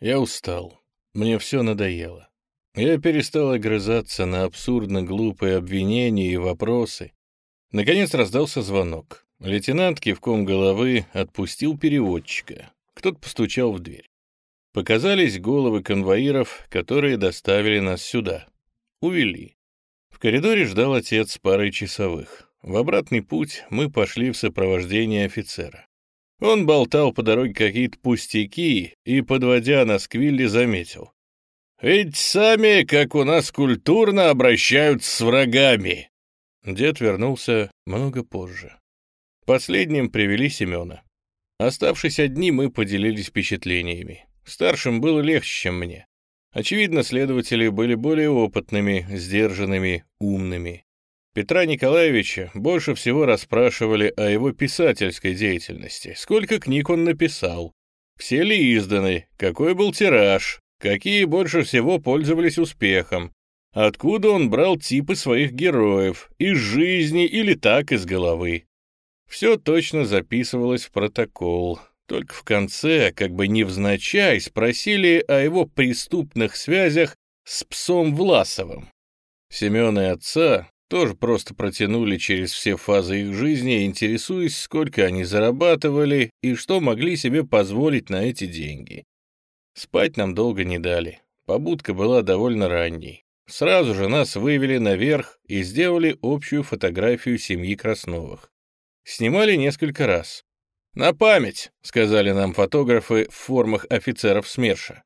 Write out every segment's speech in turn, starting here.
Я устал. Мне все надоело. Я перестал огрызаться на абсурдно глупые обвинения и вопросы. Наконец раздался звонок. Лейтенант кивком головы отпустил переводчика. Кто-то постучал в дверь. Показались головы конвоиров, которые доставили нас сюда. Увели. В коридоре ждал отец с парой часовых. В обратный путь мы пошли в сопровождении офицера. Он болтал по дороге какие-то пустяки и, подводя нас к Вилли, заметил. «Ведь сами, как у нас культурно, обращаются с врагами!» Дед вернулся много позже. Последним привели Семена. Оставшись одни, мы поделились впечатлениями. Старшим было легче, чем мне. Очевидно, следователи были более опытными, сдержанными, умными. Петра Николаевича больше всего расспрашивали о его писательской деятельности. Сколько книг он написал? Все ли изданы? Какой был тираж? Какие больше всего пользовались успехом? Откуда он брал типы своих героев? Из жизни или так, из головы? Все точно записывалось в протокол. Только в конце, как бы невзначай, спросили о его преступных связях с псом Власовым. Семен и отца тоже просто протянули через все фазы их жизни, интересуясь, сколько они зарабатывали и что могли себе позволить на эти деньги. Спать нам долго не дали. Побудка была довольно ранней. Сразу же нас вывели наверх и сделали общую фотографию семьи Красновых. Снимали несколько раз. «На память», — сказали нам фотографы в формах офицеров СМЕРШа.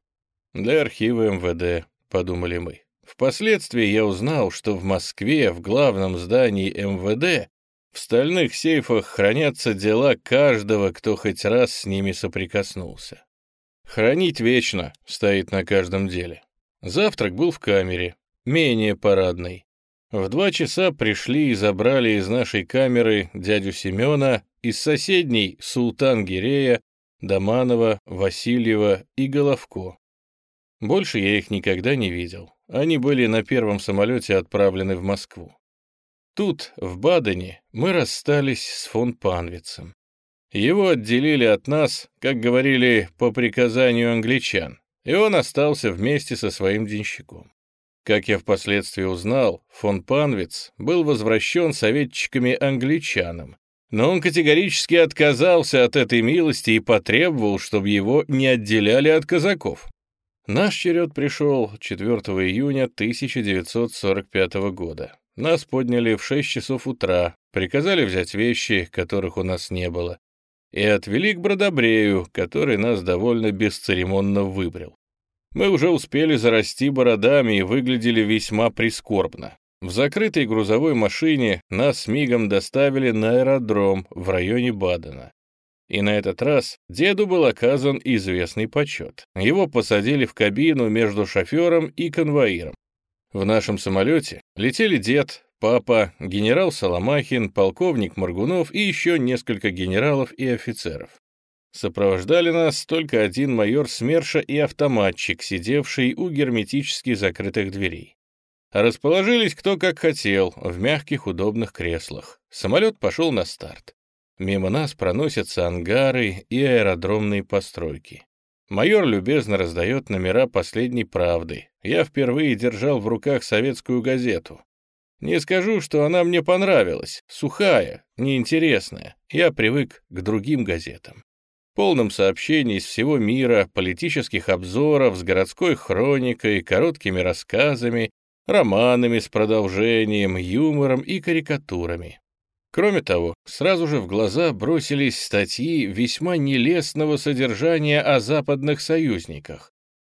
«Для архива МВД», — подумали мы. Впоследствии я узнал, что в Москве, в главном здании МВД, в стальных сейфах хранятся дела каждого, кто хоть раз с ними соприкоснулся. «Хранить вечно» стоит на каждом деле. Завтрак был в камере, менее парадный. В два часа пришли и забрали из нашей камеры дядю Семена, из соседней Султан Гирея, Доманова, Васильева и Головко. Больше я их никогда не видел. Они были на первом самолете отправлены в Москву. Тут, в Бадене, мы расстались с фон Панвицем. Его отделили от нас, как говорили, по приказанию англичан, и он остался вместе со своим денщиком. Как я впоследствии узнал, фон Панвиц был возвращен советчиками-англичанам, но он категорически отказался от этой милости и потребовал, чтобы его не отделяли от казаков. Наш черед пришел 4 июня 1945 года. Нас подняли в 6 часов утра, приказали взять вещи, которых у нас не было, и отвели к Бродобрею, который нас довольно бесцеремонно выбрил. Мы уже успели зарасти бородами и выглядели весьма прискорбно. В закрытой грузовой машине нас мигом доставили на аэродром в районе Бадена. И на этот раз деду был оказан известный почет. Его посадили в кабину между шофером и конвоиром. В нашем самолете летели дед, папа, генерал Соломахин, полковник Маргунов и еще несколько генералов и офицеров. Сопровождали нас только один майор СМЕРШа и автоматчик, сидевший у герметически закрытых дверей. Расположились кто как хотел, в мягких удобных креслах. Самолет пошел на старт. Мимо нас проносятся ангары и аэродромные постройки. Майор любезно раздает номера «Последней правды». Я впервые держал в руках советскую газету. Не скажу, что она мне понравилась. Сухая, неинтересная. Я привык к другим газетам полном сообщении из всего мира, политических обзоров с городской хроникой, короткими рассказами, романами с продолжением, юмором и карикатурами. Кроме того, сразу же в глаза бросились статьи весьма нелестного содержания о западных союзниках,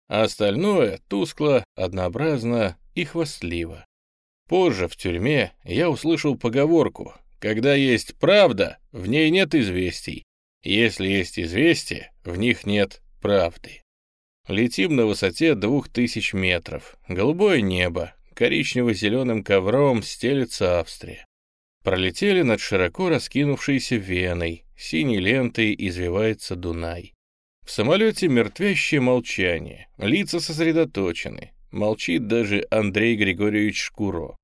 а остальное тускло, однообразно и хвастливо. Позже в тюрьме я услышал поговорку «Когда есть правда, в ней нет известий, если есть известия, в них нет правды. Летим на высоте двух тысяч метров. Голубое небо, коричнево-зеленым ковром стелется Австрия. Пролетели над широко раскинувшейся Веной, синей лентой извивается Дунай. В самолете мертвящее молчание, лица сосредоточены. Молчит даже Андрей Григорьевич Шкуро.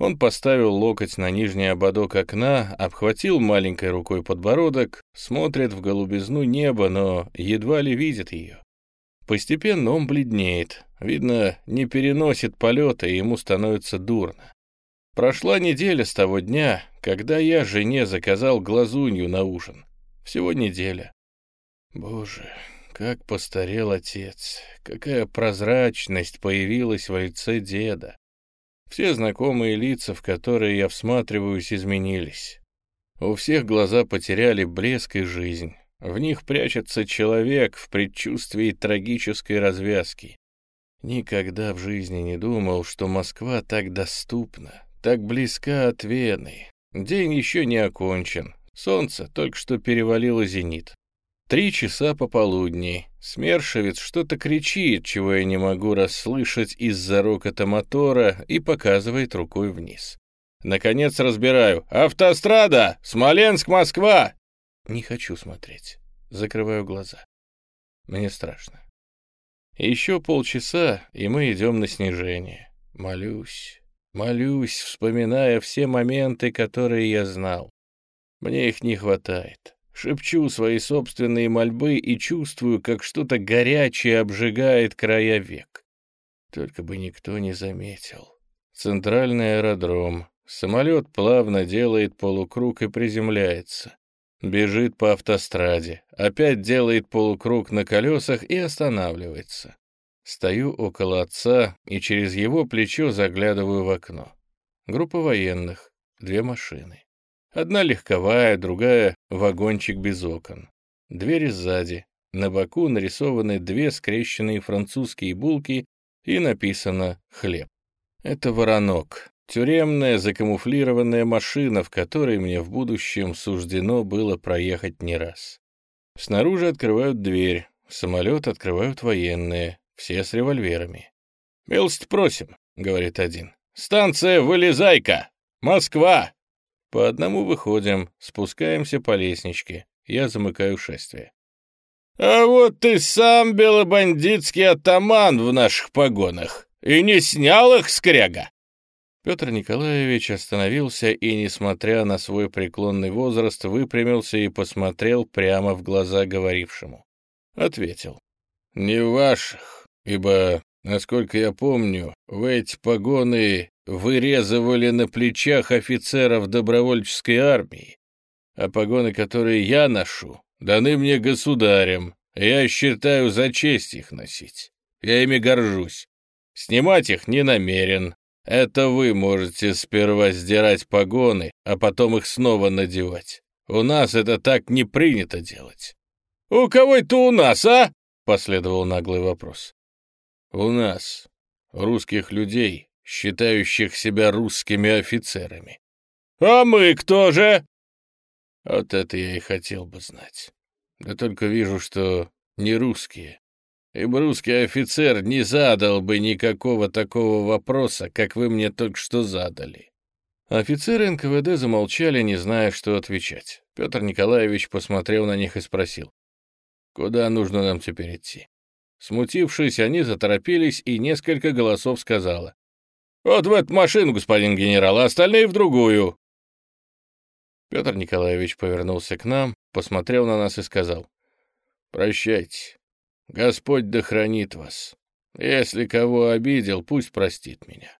Он поставил локоть на нижний ободок окна, обхватил маленькой рукой подбородок, смотрит в голубизну неба, но едва ли видит ее. Постепенно он бледнеет. Видно, не переносит полета, и ему становится дурно. Прошла неделя с того дня, когда я жене заказал глазунью на ужин. Всего неделя. Боже, как постарел отец, какая прозрачность появилась в лице деда. Все знакомые лица, в которые я всматриваюсь, изменились. У всех глаза потеряли блеск и жизнь. В них прячется человек в предчувствии трагической развязки. Никогда в жизни не думал, что Москва так доступна, так близка от Вены. День еще не окончен. Солнце только что перевалило зенит. Три часа пополудни. Смершевец что-то кричит, чего я не могу расслышать из-за рокота мотора, и показывает рукой вниз. Наконец разбираю. «Автострада! Смоленск-Москва!» Не хочу смотреть. Закрываю глаза. Мне страшно. Еще полчаса, и мы идем на снижение. Молюсь, молюсь, вспоминая все моменты, которые я знал. Мне их не хватает. Шепчу свои собственные мольбы и чувствую, как что-то горячее обжигает края век. Только бы никто не заметил. Центральный аэродром. Самолет плавно делает полукруг и приземляется. Бежит по автостраде, опять делает полукруг на колесах и останавливается. Стою около отца и через его плечо заглядываю в окно. Группа военных, две машины. Одна легковая, другая — вагончик без окон. Двери сзади. На боку нарисованы две скрещенные французские булки и написано «хлеб». Это воронок, Тюремная закамуфлированная машина, в которой мне в будущем суждено было проехать не раз. Снаружи открывают дверь, самолет открывают военные, все с револьверами. «Милость просим», — говорит один. «Станция Вылезайка! Москва!» По одному выходим, спускаемся по лестничке. Я замыкаю шествие. «А вот ты сам белобандитский атаман в наших погонах! И не снял их, скряга!» Петр Николаевич остановился и, несмотря на свой преклонный возраст, выпрямился и посмотрел прямо в глаза говорившему. Ответил. «Не ваших, ибо, насколько я помню, вы эти погоны вырезывали на плечах офицеров добровольческой армии, а погоны, которые я ношу, даны мне государем, я считаю за честь их носить. Я ими горжусь. Снимать их не намерен, это вы можете сперва сдирать погоны, а потом их снова надевать. У нас это так не принято делать. «У кого это у нас, а?» — последовал наглый вопрос. «У нас, русских людей, считающих себя русскими офицерами». «А мы кто же?» Вот это я и хотел бы знать. Да только вижу, что не русские, ибо русский офицер не задал бы никакого такого вопроса, как вы мне только что задали». Офицеры НКВД замолчали, не зная, что отвечать. Петр Николаевич посмотрел на них и спросил, «Куда нужно нам теперь идти?» Смутившись, они заторопились, и несколько голосов сказала, «Вот в эту машину, господин генерал, а остальные в другую». Петр Николаевич повернулся к нам, посмотрел на нас и сказал, «Прощайте, Господь да хранит вас. Если кого обидел, пусть простит меня».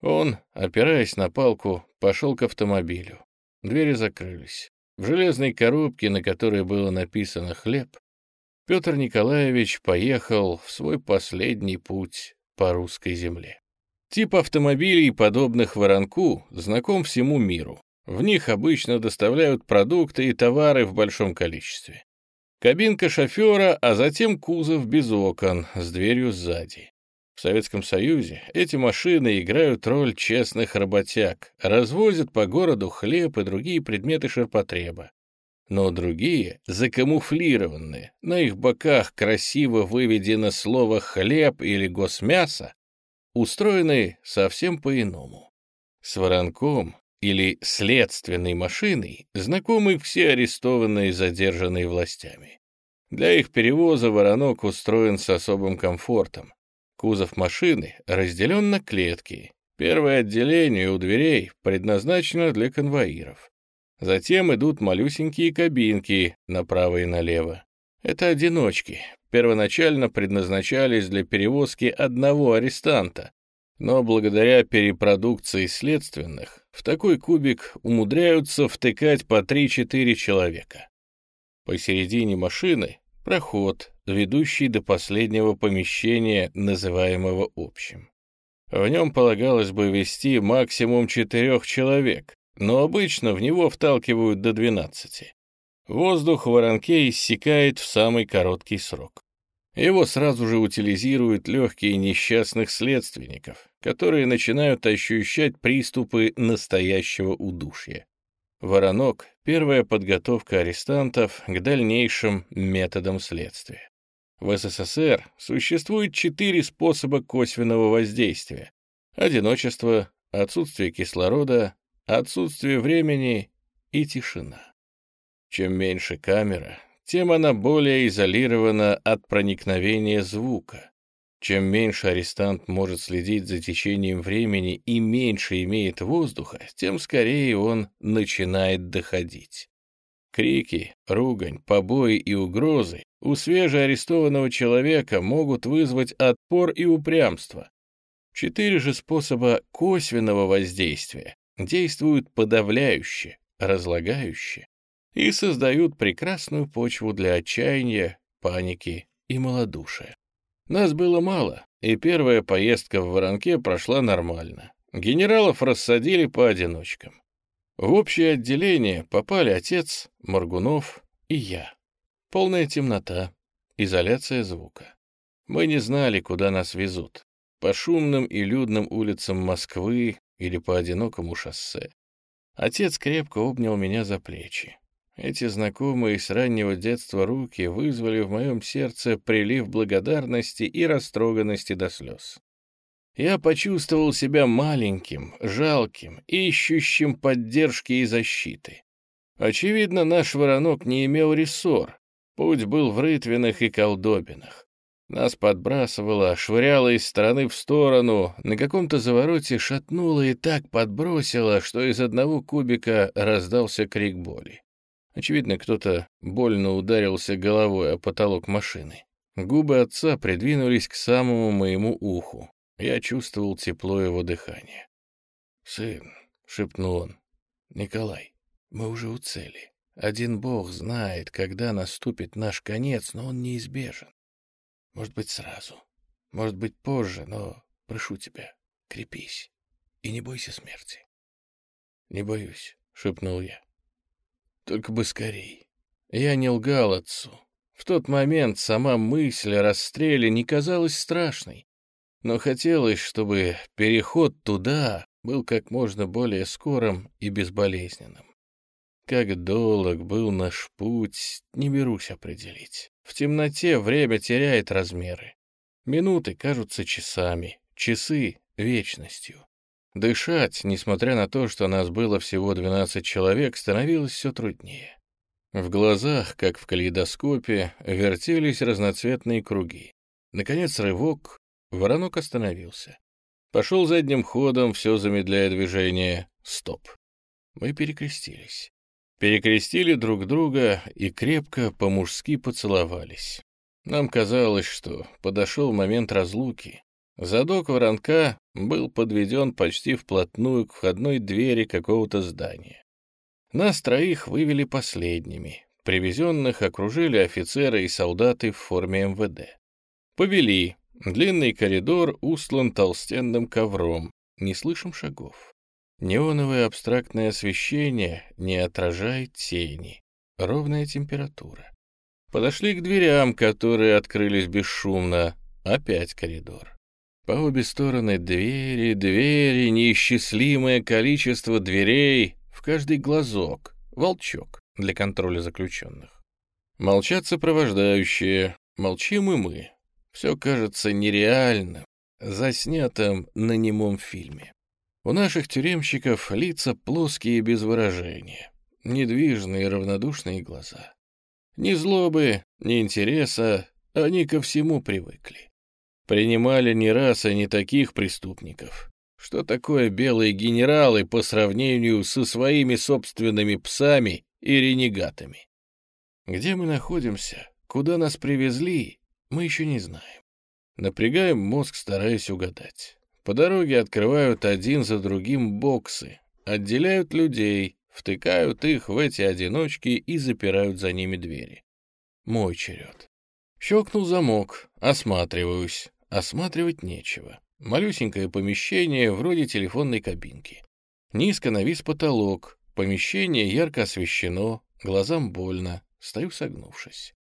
Он, опираясь на палку, пошел к автомобилю. Двери закрылись. В железной коробке, на которой было написано «хлеб», Петр Николаевич поехал в свой последний путь по русской земле. Тип автомобилей, подобных воронку, знаком всему миру. В них обычно доставляют продукты и товары в большом количестве. Кабинка шофера, а затем кузов без окон, с дверью сзади. В Советском Союзе эти машины играют роль честных работяг, развозят по городу хлеб и другие предметы ширпотреба. Но другие, закамуфлированные, на их боках красиво выведено слово «хлеб» или «госмясо», устроены совсем по-иному. С воронком или следственной машиной знакомы все арестованные и задержанные властями. Для их перевоза воронок устроен с особым комфортом. Кузов машины разделен на клетки. Первое отделение у дверей предназначено для конвоиров. Затем идут малюсенькие кабинки направо и налево. Это одиночки, первоначально предназначались для перевозки одного арестанта, но благодаря перепродукции следственных в такой кубик умудряются втыкать по 3-4 человека. Посередине машины проход, ведущий до последнего помещения, называемого общим. В нем полагалось бы вести максимум четырех человек, но обычно в него вталкивают до 12. Воздух в воронке иссякает в самый короткий срок. Его сразу же утилизируют легкие несчастных следственников, которые начинают ощущать приступы настоящего удушья. Воронок — первая подготовка арестантов к дальнейшим методам следствия. В СССР существует четыре способа косвенного воздействия. Одиночество, отсутствие кислорода, отсутствие времени и тишина. Чем меньше камера, тем она более изолирована от проникновения звука. Чем меньше арестант может следить за течением времени и меньше имеет воздуха, тем скорее он начинает доходить. Крики, ругань, побои и угрозы у свежеарестованного человека могут вызвать отпор и упрямство. Четыре же способа косвенного воздействия действуют подавляюще, разлагающе и создают прекрасную почву для отчаяния, паники и малодушия. Нас было мало, и первая поездка в Воронке прошла нормально. Генералов рассадили по одиночкам. В общее отделение попали отец, Моргунов и я. Полная темнота, изоляция звука. Мы не знали, куда нас везут. По шумным и людным улицам Москвы или по одинокому шоссе. Отец крепко обнял меня за плечи. Эти знакомые с раннего детства руки вызвали в моем сердце прилив благодарности и растроганности до слез. Я почувствовал себя маленьким, жалким, ищущим поддержки и защиты. Очевидно, наш воронок не имел рессор. Путь был в рытвинах и колдобинах. Нас подбрасывало, швыряло из стороны в сторону, на каком-то завороте шатнуло и так подбросило, что из одного кубика раздался крик боли. Очевидно, кто-то больно ударился головой о потолок машины. Губы отца придвинулись к самому моему уху. Я чувствовал тепло его дыхания. «Сын», — шепнул он, — «Николай, мы уже у цели. Один бог знает, когда наступит наш конец, но он неизбежен. Может быть, сразу, может быть, позже, но прошу тебя, крепись и не бойся смерти». «Не боюсь», — шепнул я. Только бы скорей. Я не лгал отцу. В тот момент сама мысль о расстреле не казалась страшной. Но хотелось, чтобы переход туда был как можно более скорым и безболезненным. Как долг был наш путь, не берусь определить. В темноте время теряет размеры. Минуты кажутся часами, часы — вечностью. Дышать, несмотря на то, что нас было всего 12 человек, становилось все труднее. В глазах, как в калейдоскопе, вертелись разноцветные круги. Наконец рывок, воронок остановился. Пошел задним ходом, все замедляя движение. Стоп. Мы перекрестились. Перекрестили друг друга и крепко по-мужски поцеловались. Нам казалось, что подошел момент разлуки, Задок воронка был подведен почти вплотную к входной двери какого-то здания. Нас троих вывели последними. Привезенных окружили офицеры и солдаты в форме МВД. Повели. Длинный коридор устлан толстенным ковром. Не слышим шагов. Неоновое абстрактное освещение не отражает тени. Ровная температура. Подошли к дверям, которые открылись бесшумно. Опять коридор. По обе стороны двери, двери, неисчислимое количество дверей, в каждый глазок, волчок для контроля заключенных. Молчат сопровождающие, молчим и мы. Все кажется нереальным, заснятым на немом фильме. У наших тюремщиков лица плоские без выражения, недвижные равнодушные глаза. Ни злобы, ни интереса, они ко всему привыкли. Принимали не раз и не таких преступников. Что такое белые генералы по сравнению со своими собственными псами и ренегатами? Где мы находимся, Куда нас привезли, мы еще не знаем. Напрягаем мозг, стараясь угадать. По дороге открывают один за другим боксы, отделяют людей, втыкают их в эти одиночки и запирают за ними двери. Мой черед. Щелкнул замок, осматриваюсь. Осматривать нечего. Малюсенькое помещение, вроде телефонной кабинки. Низко навис потолок, помещение ярко освещено, глазам больно, стою согнувшись.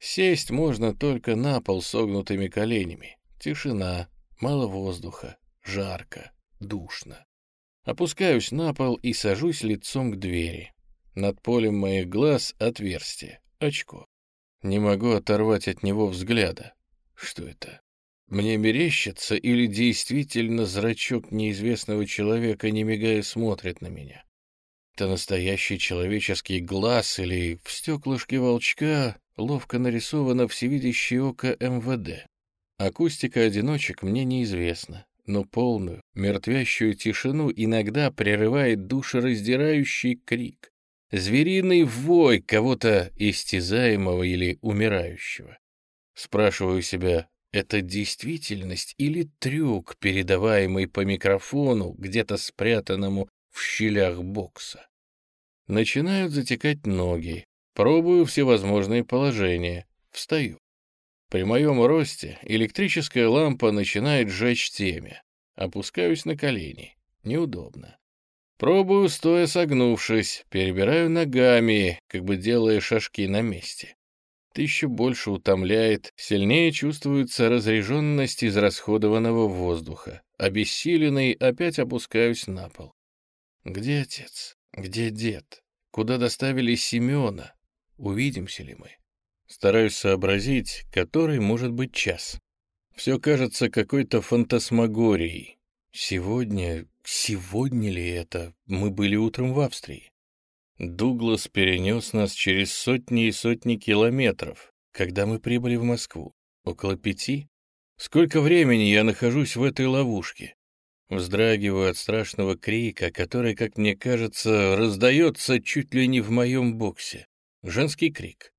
Сесть можно только на пол согнутыми коленями. Тишина, мало воздуха, жарко, душно. Опускаюсь на пол и сажусь лицом к двери. Над полем моих глаз отверстие, очко. Не могу оторвать от него взгляда. Что это? Мне мерещится или действительно зрачок неизвестного человека, не мигая, смотрит на меня? Это настоящий человеческий глаз или в стеклышке волчка ловко нарисовано всевидящее око МВД. Акустика одиночек мне неизвестна, но полную, мертвящую тишину иногда прерывает душераздирающий крик. Звериный вой кого-то истязаемого или умирающего. Спрашиваю себя, это действительность или трюк, передаваемый по микрофону, где-то спрятанному в щелях бокса? Начинают затекать ноги. Пробую всевозможные положения. Встаю. При моем росте электрическая лампа начинает жечь темя. Опускаюсь на колени. Неудобно. Пробую, стоя согнувшись, перебираю ногами, как бы делая шажки на месте. Это больше утомляет, сильнее чувствуется разреженность израсходованного воздуха. Обессиленный опять опускаюсь на пол. Где отец? Где дед? Куда доставили Семена? Увидимся ли мы? Стараюсь сообразить, который может быть час. Все кажется какой-то фантасмагорией. Сегодня, сегодня ли это? Мы были утром в Австрии. Дуглас перенес нас через сотни и сотни километров, когда мы прибыли в Москву. Около пяти? Сколько времени я нахожусь в этой ловушке? Вздрагиваю от страшного крика, который, как мне кажется, раздается чуть ли не в моем боксе. Женский крик.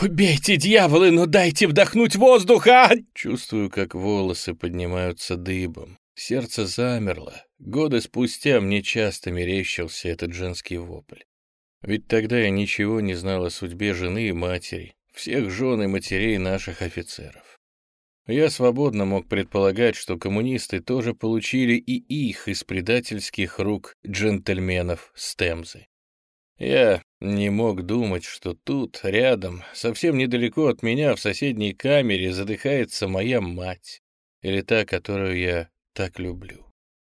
«Убейте, дьяволы, но дайте вдохнуть воздуха!» Чувствую, как волосы поднимаются дыбом. Сердце замерло. Годы спустя мне часто мерещился этот женский вопль. Ведь тогда я ничего не знал о судьбе жены и матери, всех жен и матерей наших офицеров. Я свободно мог предполагать, что коммунисты тоже получили и их из предательских рук джентльменов с Темзы. Я не мог думать, что тут, рядом, совсем недалеко от меня, в соседней камере, задыхается моя мать, или та, которую я так люблю.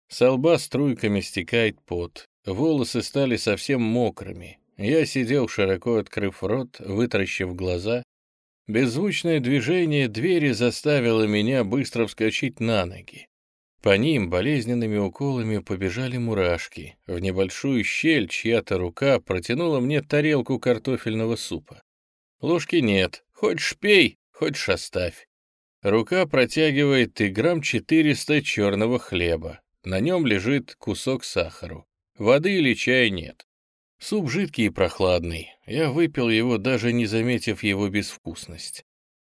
Со лба струйками стекает пот, волосы стали совсем мокрыми, я сидел, широко открыв рот, вытращив глаза. Беззвучное движение двери заставило меня быстро вскочить на ноги. По ним болезненными уколами побежали мурашки. В небольшую щель чья-то рука протянула мне тарелку картофельного супа. Ложки нет, хочешь пей, хочешь оставь. Рука протягивает и грамм 400 черного хлеба. На нем лежит кусок сахару. Воды или чая нет. Суп жидкий и прохладный. Я выпил его, даже не заметив его безвкусность.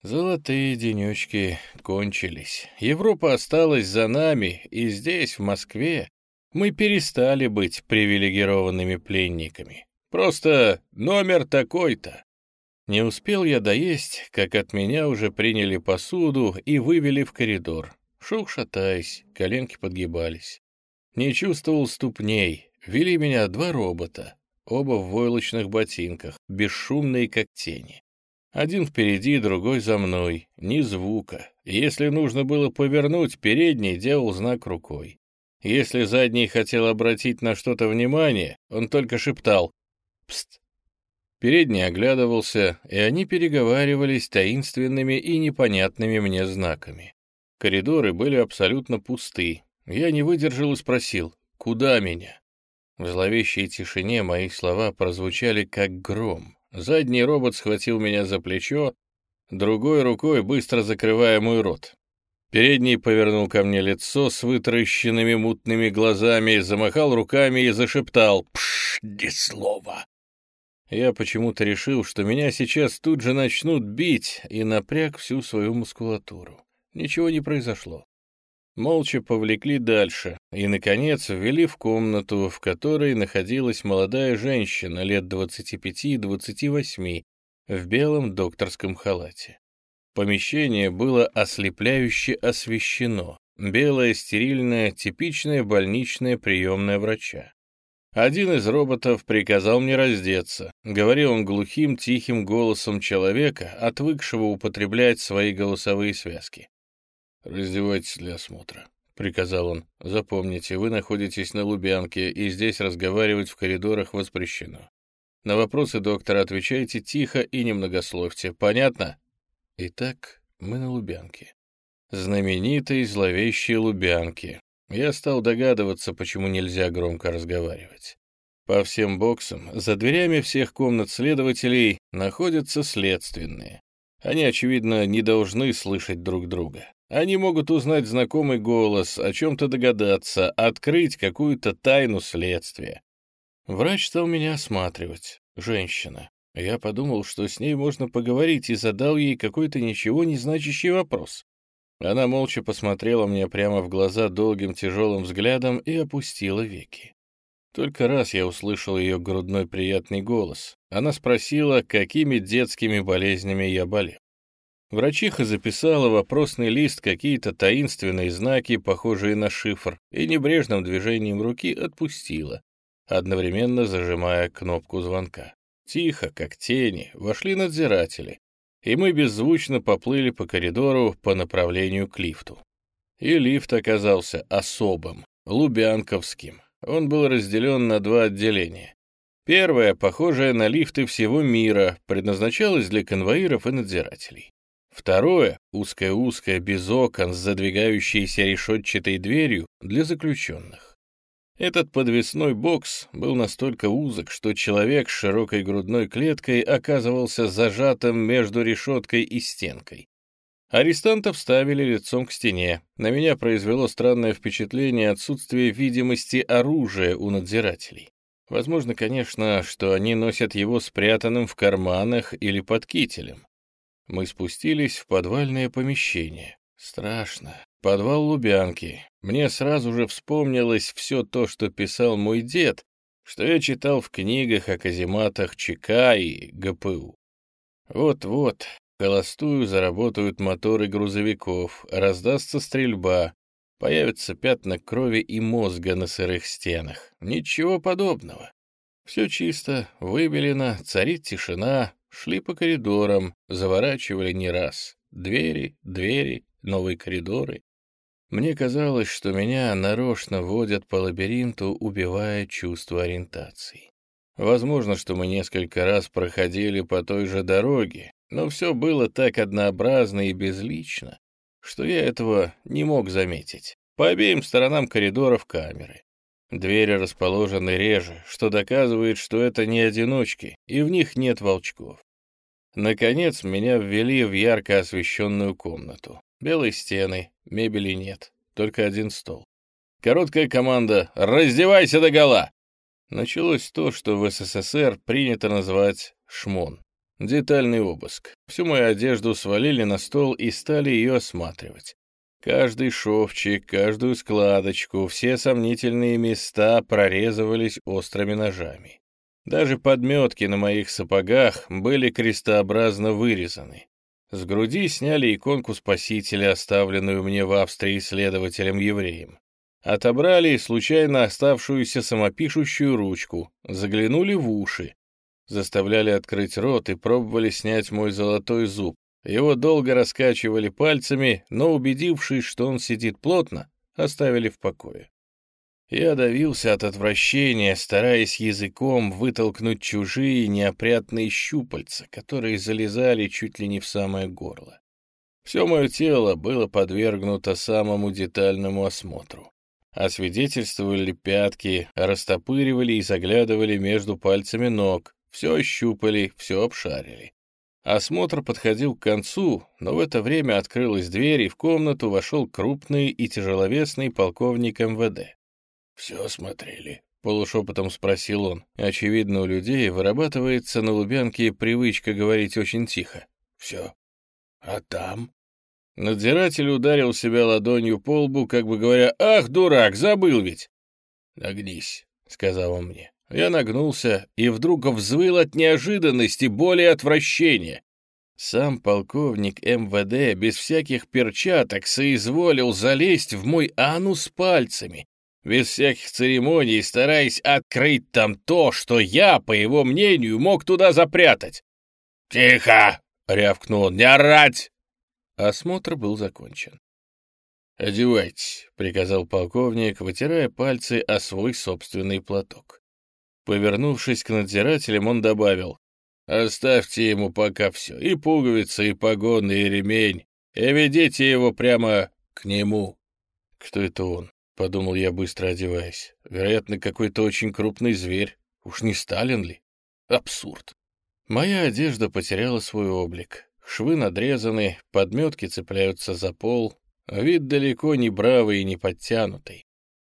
Золотые денечки кончились. Европа осталась за нами, и здесь, в Москве, мы перестали быть привилегированными пленниками. Просто номер такой-то. Не успел я доесть, как от меня уже приняли посуду и вывели в коридор. Шел шатаясь, коленки подгибались. Не чувствовал ступней. Вели меня два робота, оба в войлочных ботинках, бесшумные как тени. Один впереди, другой за мной, ни звука. Если нужно было повернуть, передний делал знак рукой. Если задний хотел обратить на что-то внимание, он только шептал «Пст». Передний оглядывался, и они переговаривались таинственными и непонятными мне знаками. Коридоры были абсолютно пусты. Я не выдержал и спросил «Куда меня?». В зловещей тишине мои слова прозвучали как гром. Задний робот схватил меня за плечо, другой рукой быстро закрывая мой рот. Передний повернул ко мне лицо с вытращенными мутными глазами, замахал руками и зашептал «Пш, ни слова!». Я почему-то решил, что меня сейчас тут же начнут бить, и напряг всю свою мускулатуру. Ничего не произошло. Молча повлекли дальше и, наконец, ввели в комнату, в которой находилась молодая женщина лет 25-28 в белом докторском халате. Помещение было ослепляюще освещено. Белая, стерильная, типичная больничная приемная врача. Один из роботов приказал мне раздеться. Говорил он глухим, тихим голосом человека, отвыкшего употреблять свои голосовые связки. «Раздевайтесь для осмотра», — приказал он. «Запомните, вы находитесь на Лубянке, и здесь разговаривать в коридорах воспрещено. На вопросы доктора отвечайте тихо и немногословьте. Понятно?» Итак, мы на Лубянке. Знаменитой зловещей Лубянке. Я стал догадываться, почему нельзя громко разговаривать. По всем боксам, за дверями всех комнат следователей находятся следственные. Они, очевидно, не должны слышать друг друга. Они могут узнать знакомый голос, о чем-то догадаться, открыть какую-то тайну следствия. Врач стал меня осматривать. Женщина. Я подумал, что с ней можно поговорить, и задал ей какой-то ничего не значащий вопрос. Она молча посмотрела мне прямо в глаза долгим тяжелым взглядом и опустила веки. Только раз я услышал ее грудной приятный голос. Она спросила, какими детскими болезнями я болел. Врачиха записала в вопросный лист какие-то таинственные знаки, похожие на шифр, и небрежным движением руки отпустила, одновременно зажимая кнопку звонка. Тихо, как тени, вошли надзиратели, и мы беззвучно поплыли по коридору по направлению к лифту. И лифт оказался особым, лубянковским. Он был разделен на два отделения. Первое, похожее на лифты всего мира, предназначалось для конвоиров и надзирателей. Второе, узкое-узкое, без окон, с задвигающейся решетчатой дверью, для заключенных. Этот подвесной бокс был настолько узок, что человек с широкой грудной клеткой оказывался зажатым между решеткой и стенкой. Арестантов ставили лицом к стене. На меня произвело странное впечатление отсутствие видимости оружия у надзирателей. Возможно, конечно, что они носят его спрятанным в карманах или под кителем. Мы спустились в подвальное помещение. Страшно. Подвал Лубянки. Мне сразу же вспомнилось все то, что писал мой дед, что я читал в книгах о казематах ЧК и ГПУ. Вот-вот, холостую заработают моторы грузовиков, раздастся стрельба, появятся пятна крови и мозга на сырых стенах. Ничего подобного. Все чисто, выбелено, царит тишина, шли по коридорам, заворачивали не раз. Двери, двери, новые коридоры. Мне казалось, что меня нарочно водят по лабиринту, убивая чувство ориентации. Возможно, что мы несколько раз проходили по той же дороге, но все было так однообразно и безлично, что я этого не мог заметить. По обеим сторонам коридоров камеры. Двери расположены реже, что доказывает, что это не одиночки, и в них нет волчков. Наконец, меня ввели в ярко освещенную комнату. Белые стены, мебели нет, только один стол. Короткая команда «Раздевайся догола!» Началось то, что в СССР принято называть «шмон». Детальный обыск. Всю мою одежду свалили на стол и стали ее осматривать. Каждый шовчик, каждую складочку, все сомнительные места прорезывались острыми ножами. Даже подметки на моих сапогах были крестообразно вырезаны. С груди сняли иконку Спасителя, оставленную мне в Австрии следователем-евреем. Отобрали случайно оставшуюся самопишущую ручку, заглянули в уши, заставляли открыть рот и пробовали снять мой золотой зуб. Его долго раскачивали пальцами, но, убедившись, что он сидит плотно, оставили в покое. Я давился от отвращения, стараясь языком вытолкнуть чужие неопрятные щупальца, которые залезали чуть ли не в самое горло. Все мое тело было подвергнуто самому детальному осмотру. Освидетельствовали пятки, растопыривали и заглядывали между пальцами ног, все ощупали, все обшарили. Осмотр подходил к концу, но в это время открылась дверь, и в комнату вошел крупный и тяжеловесный полковник МВД. «Все осмотрели?» — полушепотом спросил он. Очевидно, у людей вырабатывается на Лубянке привычка говорить очень тихо. «Все. А там?» Надзиратель ударил себя ладонью по лбу, как бы говоря, «Ах, дурак, забыл ведь!» «Нагнись», — сказал он мне. Я нагнулся и вдруг взвыл от неожиданности, боли и отвращения. Сам полковник МВД без всяких перчаток соизволил залезть в мой анус пальцами, без всяких церемоний, стараясь открыть там то, что я, по его мнению, мог туда запрятать. «Тихо!» — рявкнул он. «Не орать!» Осмотр был закончен. «Одевайтесь», — приказал полковник, вытирая пальцы о свой собственный платок. Повернувшись к надзирателям, он добавил, Оставьте ему пока все, и пуговицы, и погоны, и ремень, и ведите его прямо к нему. Кто это он? — подумал я, быстро одеваясь. Вероятно, какой-то очень крупный зверь. Уж не Сталин ли? Абсурд. Моя одежда потеряла свой облик. Швы надрезаны, подметки цепляются за пол. Вид далеко не бравый и не подтянутый.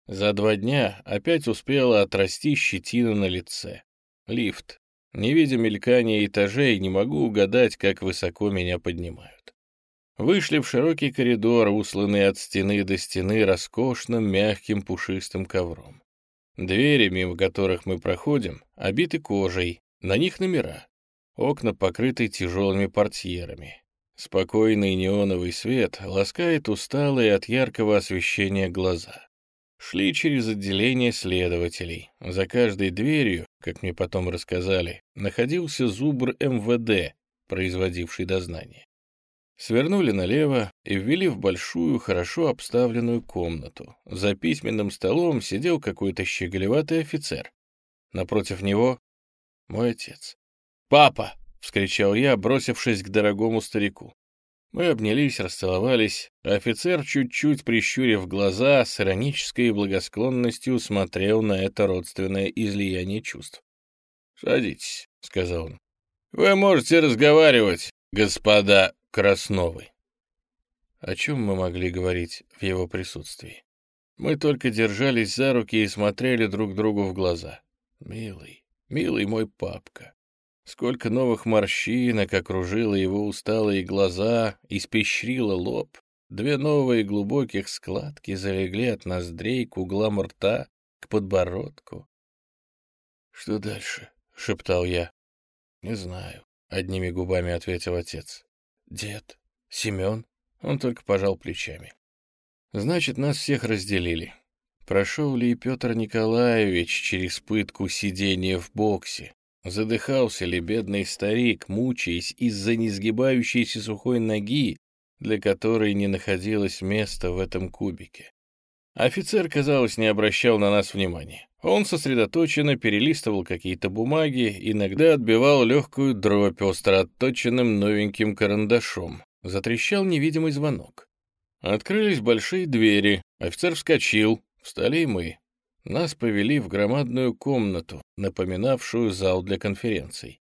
За два дня опять успела отрасти щетина на лице. Лифт. Не видя мелькания этажей, не могу угадать, как высоко меня поднимают. Вышли в широкий коридор, усланный от стены до стены роскошным, мягким, пушистым ковром. Двери, мимо которых мы проходим, обиты кожей, на них номера. Окна покрыты тяжелыми портьерами. Спокойный неоновый свет ласкает усталые от яркого освещения глаза. Шли через отделение следователей. За каждой дверью, как мне потом рассказали, находился зубр МВД, производивший дознание. Свернули налево и ввели в большую, хорошо обставленную комнату. За письменным столом сидел какой-то щеголеватый офицер. Напротив него — мой отец. «Папа!» — вскричал я, бросившись к дорогому старику. Мы обнялись, расцеловались. Офицер, чуть-чуть прищурив глаза, с иронической благосклонностью смотрел на это родственное излияние чувств. «Садитесь», — сказал он. «Вы можете разговаривать, господа Красновы». О чем мы могли говорить в его присутствии? Мы только держались за руки и смотрели друг другу в глаза. «Милый, милый мой папка, Сколько новых морщинок окружило его усталые глаза, испещрило лоб. Две новые глубоких складки залегли от ноздрей к углам рта, к подбородку. «Что дальше?» — шептал я. «Не знаю», — одними губами ответил отец. «Дед? Семен?» Он только пожал плечами. «Значит, нас всех разделили. Прошел ли Петр Николаевич через пытку сидения в боксе? Задыхался ли бедный старик, мучаясь из-за несгибающейся сухой ноги, для которой не находилось места в этом кубике. Офицер, казалось, не обращал на нас внимания. Он сосредоточенно перелистывал какие-то бумаги, иногда отбивал легкую дробь остро отточенным новеньким карандашом. Затрещал невидимый звонок. Открылись большие двери, офицер вскочил, встали и мы. Нас повели в громадную комнату, напоминавшую зал для конференций.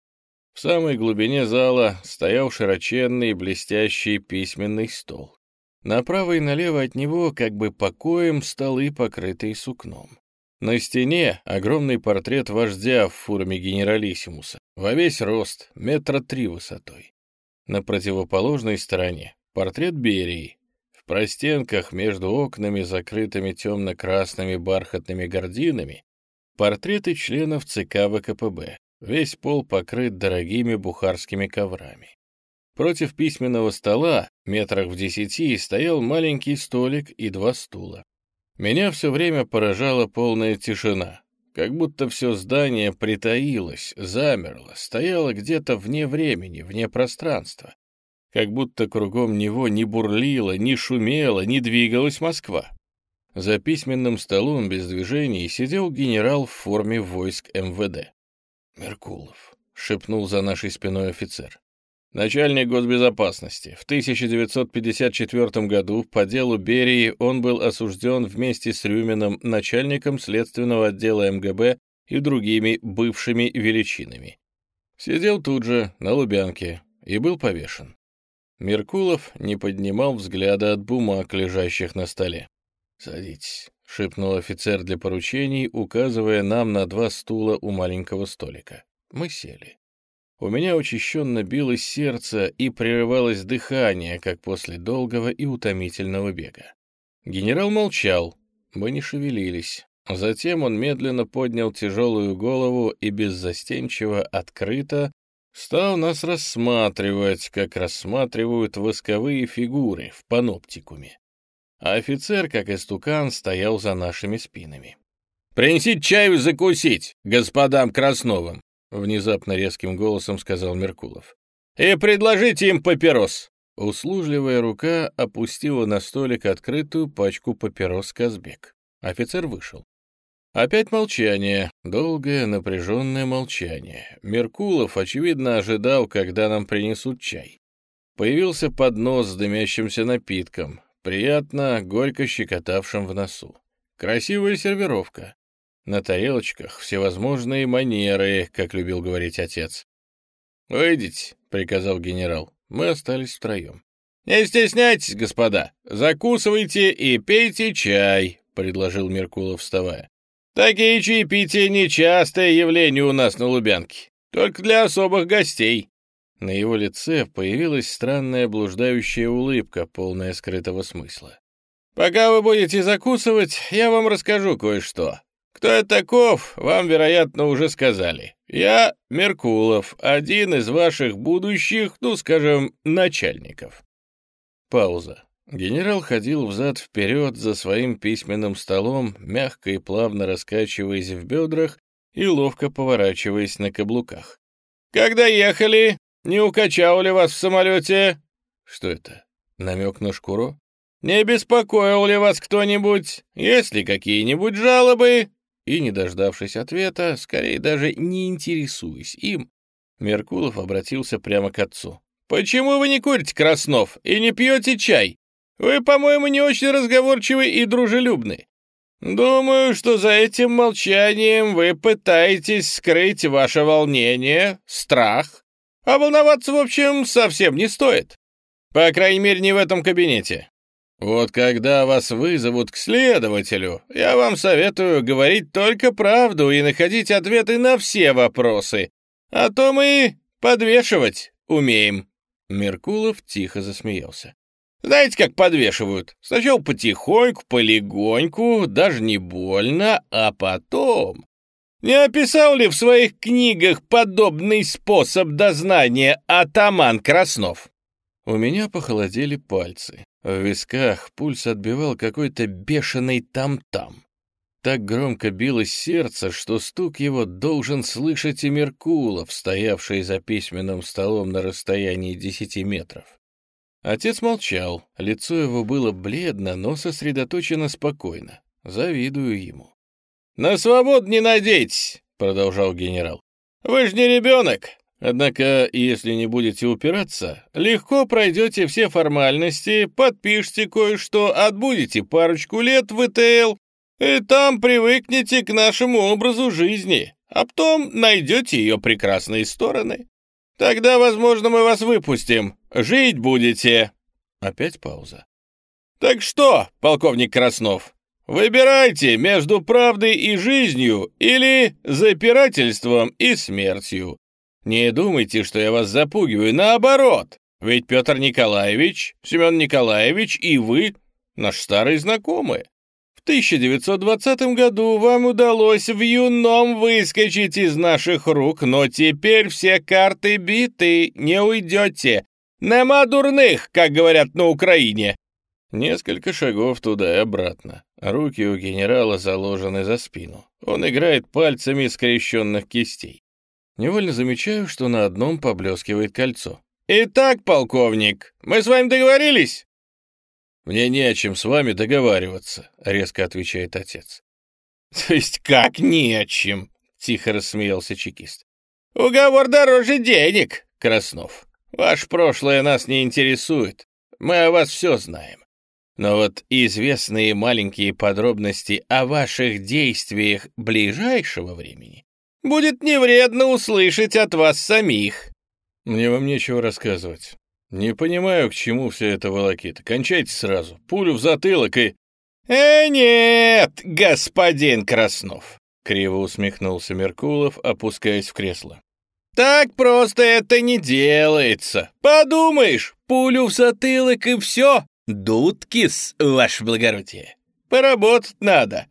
В самой глубине зала стоял широченный блестящий письменный стол. Направо и налево от него, как бы покоем, столы, покрытые сукном. На стене огромный портрет вождя в форме генералиссимуса, во весь рост, метра три высотой. На противоположной стороне портрет Берии, простенках между окнами, закрытыми темно-красными бархатными гардинами, портреты членов ЦК ВКПБ. Весь пол покрыт дорогими бухарскими коврами. Против письменного стола, метрах в десяти, стоял маленький столик и два стула. Меня все время поражала полная тишина, как будто все здание притаилось, замерло, стояло где-то вне времени, вне пространства как будто кругом него не бурлила, не шумела, не двигалась Москва. За письменным столом без движений сидел генерал в форме войск МВД. «Меркулов», — шепнул за нашей спиной офицер. Начальник госбезопасности. В 1954 году по делу Берии он был осужден вместе с Рюмином, начальником следственного отдела МГБ и другими бывшими величинами. Сидел тут же, на Лубянке, и был повешен. Меркулов не поднимал взгляда от бумаг, лежащих на столе. «Садитесь», — шепнул офицер для поручений, указывая нам на два стула у маленького столика. Мы сели. У меня учащенно билось сердце и прерывалось дыхание, как после долгого и утомительного бега. Генерал молчал, мы не шевелились. Затем он медленно поднял тяжелую голову и беззастенчиво, открыто стал нас рассматривать, как рассматривают восковые фигуры в паноптикуме. А офицер, как истукан, стоял за нашими спинами. «Принесите чаю закусить, господам Красновым!» Внезапно резким голосом сказал Меркулов. «И предложите им папирос!» Услужливая рука опустила на столик открытую пачку папирос Казбек. Офицер вышел. Опять молчание, долгое напряженное молчание. Меркулов, очевидно, ожидал, когда нам принесут чай. Появился поднос с дымящимся напитком, приятно, горько щекотавшим в носу. Красивая сервировка. На тарелочках всевозможные манеры, как любил говорить отец. «Выйдите», — приказал генерал. Мы остались втроем. «Не стесняйтесь, господа, закусывайте и пейте чай», — предложил Меркулов, вставая. Такие чаепития — нечастое явление у нас на Лубянке, только для особых гостей». На его лице появилась странная блуждающая улыбка, полная скрытого смысла. «Пока вы будете закусывать, я вам расскажу кое-что. Кто я таков, вам, вероятно, уже сказали. Я Меркулов, один из ваших будущих, ну, скажем, начальников». Пауза. Генерал ходил взад-вперед за своим письменным столом, мягко и плавно раскачиваясь в бедрах и ловко поворачиваясь на каблуках. «Когда ехали, не укачал ли вас в самолете?» «Что это? Намек на шкуру?» «Не беспокоил ли вас кто-нибудь? Есть ли какие-нибудь жалобы?» И, не дождавшись ответа, скорее даже не интересуясь им, Меркулов обратился прямо к отцу. «Почему вы не курите, Краснов, и не пьете чай? Вы, по-моему, не очень разговорчивы и дружелюбны. Думаю, что за этим молчанием вы пытаетесь скрыть ваше волнение, страх. А волноваться, в общем, совсем не стоит. По крайней мере, не в этом кабинете. Вот когда вас вызовут к следователю, я вам советую говорить только правду и находить ответы на все вопросы. А то мы подвешивать умеем». Меркулов тихо засмеялся. Знаете, как подвешивают? Сначала потихоньку, полегоньку, даже не больно, а потом... Не описал ли в своих книгах подобный способ дознания атаман Краснов? У меня похолодели пальцы. В висках пульс отбивал какой-то бешеный там-там. Так громко билось сердце, что стук его должен слышать и Меркулов, стоявший за письменным столом на расстоянии десяти метров. Отец молчал, лицо его было бледно, но сосредоточено спокойно. Завидую ему. «На свободу не надейтесь», — продолжал генерал. «Вы же не ребенок. Однако, если не будете упираться, легко пройдете все формальности, подпишите кое-что, отбудете парочку лет в ИТЛ, и там привыкнете к нашему образу жизни, а потом найдете ее прекрасные стороны. Тогда, возможно, мы вас выпустим. Жить будете. Опять пауза. Так что, полковник Краснов, выбирайте между правдой и жизнью или запирательством и смертью. Не думайте, что я вас запугиваю, наоборот. Ведь Петр Николаевич, Семен Николаевич и вы — наш старый знакомые. 1920 году вам удалось в юном выскочить из наших рук, но теперь все карты биты, не уйдете. Нема дурных, как говорят на Украине. Несколько шагов туда и обратно. Руки у генерала заложены за спину. Он играет пальцами скрещенных кистей. Невольно замечаю, что на одном поблескивает кольцо. «Итак, полковник, мы с вами договорились?» «Мне не о чем с вами договариваться», — резко отвечает отец. «То есть как не о чем?» — тихо рассмеялся чекист. «Уговор дороже денег, Краснов. Ваше прошлое нас не интересует. Мы о вас все знаем. Но вот известные маленькие подробности о ваших действиях ближайшего времени будет не вредно услышать от вас самих». «Мне вам нечего рассказывать. «Не понимаю, к чему вся эта волокита. Кончайте сразу. Пулю в затылок и...» «Э, нет, господин Краснов!» — криво усмехнулся Меркулов, опускаясь в кресло. «Так просто это не делается. Подумаешь, пулю в затылок и все. Дудкис, ваше благородие. Поработать надо.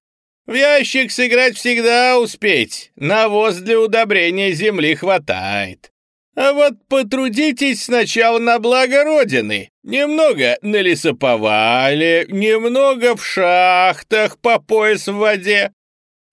В ящик сыграть всегда успеть. Навоз для удобрения земли хватает. А вот потрудитесь сначала на благо Родины. Немного на лесоповале, немного в шахтах по пояс в воде.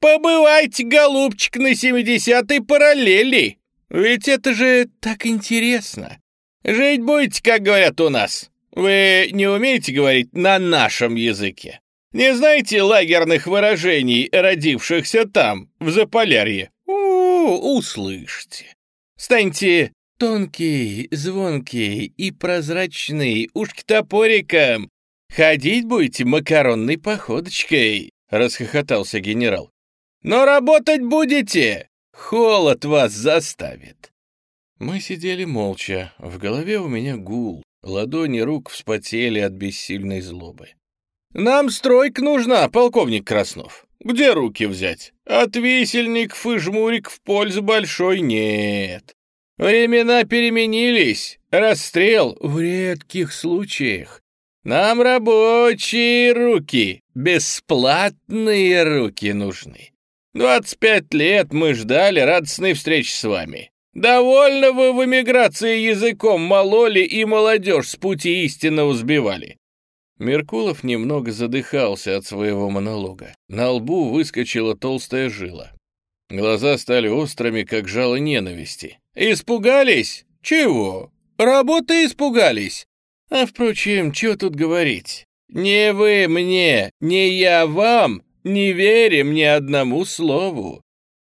Побывайте, голубчик, на семидесятой параллели. Ведь это же так интересно. Жить будете, как говорят у нас. Вы не умеете говорить на нашем языке? Не знаете лагерных выражений, родившихся там, в Заполярье? У, -у, -у услышьте. Станьте тонкий, звонкий и прозрачный, ушки топориком. Ходить будете макаронной походочкой, расхохотался генерал. Но работать будете, холод вас заставит. Мы сидели молча, в голове у меня гул, ладони рук вспотели от бессильной злобы. «Нам стройка нужна, полковник Краснов. Где руки взять? От висельников и жмурик в пользу большой нет. Времена переменились. Расстрел в редких случаях. Нам рабочие руки, бесплатные руки нужны. Двадцать пять лет мы ждали радостной встречи с вами. Довольно вы в эмиграции языком мололи и молодежь с пути истинного сбивали. Меркулов немного задыхался от своего монолога. На лбу выскочила толстая жила. Глаза стали острыми, как жало ненависти. «Испугались? Чего? Работы испугались? А, впрочем, что тут говорить? Не вы мне, не я вам не верим ни одному слову.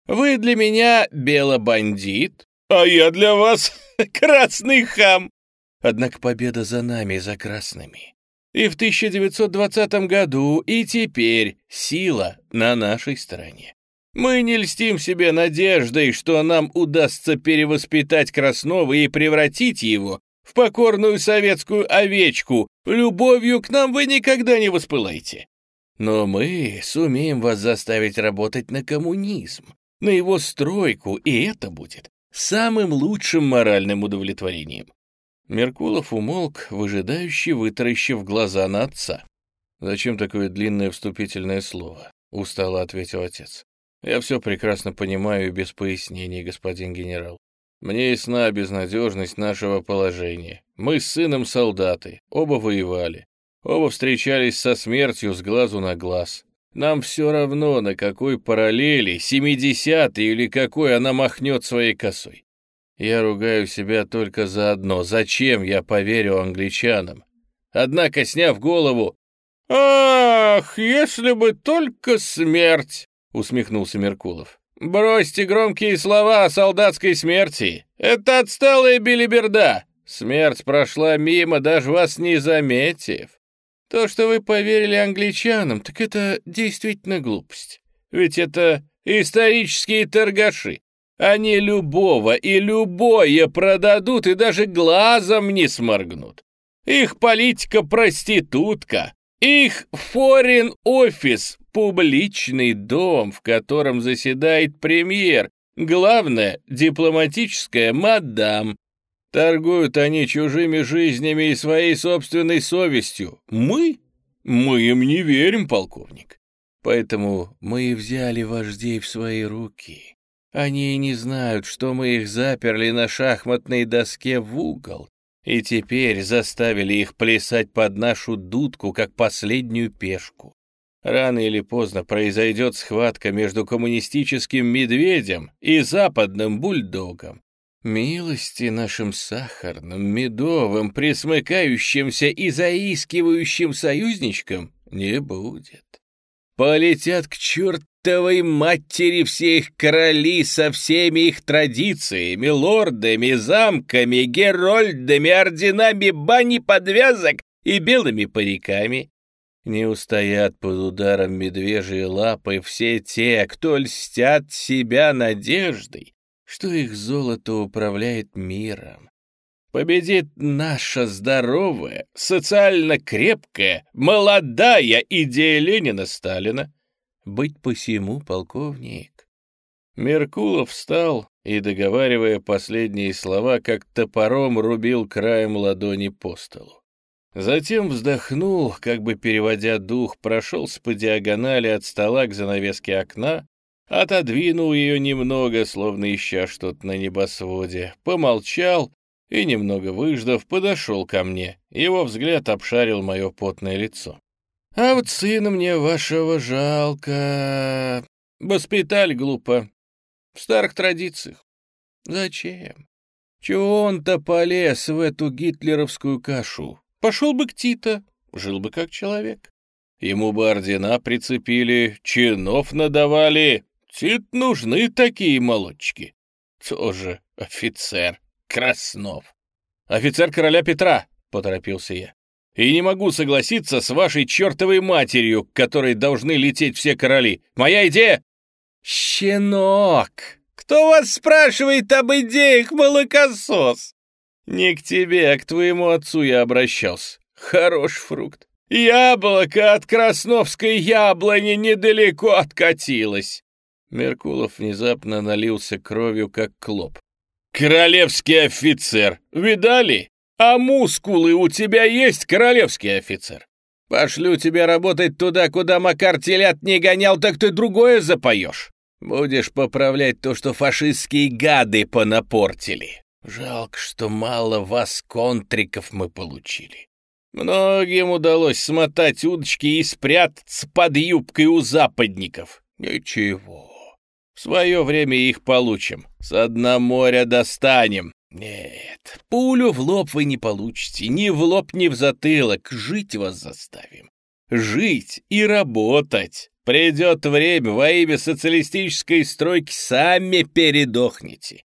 Вы для меня белобандит, а я для вас красный хам. Однако победа за нами, за красными. И в 1920 году, и теперь сила на нашей стороне. Мы не льстим себе надеждой, что нам удастся перевоспитать Краснова и превратить его в покорную советскую овечку. Любовью к нам вы никогда не воспылаете. Но мы сумеем вас заставить работать на коммунизм, на его стройку, и это будет самым лучшим моральным удовлетворением. Меркулов умолк, выжидающий, вытаращив глаза на отца. «Зачем такое длинное вступительное слово?» — устало ответил отец. «Я все прекрасно понимаю и без пояснений, господин генерал. Мне ясна безнадежность нашего положения. Мы с сыном солдаты, оба воевали, оба встречались со смертью с глазу на глаз. Нам все равно, на какой параллели, семидесятый или какой она махнет своей косой. Я ругаю себя только за одно. Зачем я поверю англичанам? Однако, сняв голову... «Ах, если бы только смерть!» — усмехнулся Меркулов. «Бросьте громкие слова о солдатской смерти. Это отсталая билиберда. Смерть прошла мимо, даже вас не заметив. То, что вы поверили англичанам, так это действительно глупость. Ведь это исторические торгаши. Они любого и любое продадут и даже глазом не сморгнут. Их политика проститутка, их форин-офис — публичный дом, в котором заседает премьер, главное — дипломатическая мадам. Торгуют они чужими жизнями и своей собственной совестью. Мы? Мы им не верим, полковник. Поэтому мы и взяли вождей в свои руки. Они и не знают, что мы их заперли на шахматной доске в угол и теперь заставили их плясать под нашу дудку, как последнюю пешку. Рано или поздно произойдет схватка между коммунистическим медведем и западным бульдогом. Милости нашим сахарным, медовым, присмыкающимся и заискивающим союзничкам не будет. Полетят к чертовой матери все их короли со всеми их традициями, лордами, замками, герольдами, орденами, бани подвязок и белыми париками. Не устоят под ударом медвежьей лапы все те, кто льстят себя надеждой, что их золото управляет миром. победит наша здоровая, социально крепкая, молодая идея Ленина-Сталина. Быть посему, полковник. Меркулов встал и, договаривая последние слова, как топором рубил краем ладони по столу. Затем вздохнул, как бы переводя дух, прошелся по диагонали от стола к занавеске окна, отодвинул ее немного, словно ища что-то на небосводе, помолчал и, немного выждав, подошел ко мне. Его взгляд обшарил мое потное лицо. «А вот сына мне вашего жалко. Воспитали глупо. В старых традициях. Зачем? Чего он-то полез в эту гитлеровскую кашу? Пошел бы к Тита, жил бы как человек. Ему бы ордена прицепили, чинов надавали. Тит нужны такие молодчики. Тоже офицер Краснов. Офицер короля Петра, поторопился я. И не могу согласиться с вашей чертовой матерью, к которой должны лететь все короли. Моя идея... Щенок! Кто вас спрашивает об идеях, молокосос? «Не к тебе, а к твоему отцу я обращался. Хорош фрукт. Яблоко от Красновской яблони недалеко откатилось». Меркулов внезапно налился кровью, как клоп. «Королевский офицер! Видали? А мускулы у тебя есть, королевский офицер? Пошлю тебя работать туда, куда Макар телят не гонял, так ты другое запоешь. Будешь поправлять то, что фашистские гады понапортили. Жалко, что мало вас, контриков, мы получили. Многим удалось смотать удочки и спрятаться под юбкой у западников. Ничего. В свое время их получим. С дна моря достанем. Нет, пулю в лоб вы не получите. Ни в лоб, ни в затылок. Жить вас заставим. Жить и работать. Придет время, во имя социалистической стройки сами передохнете.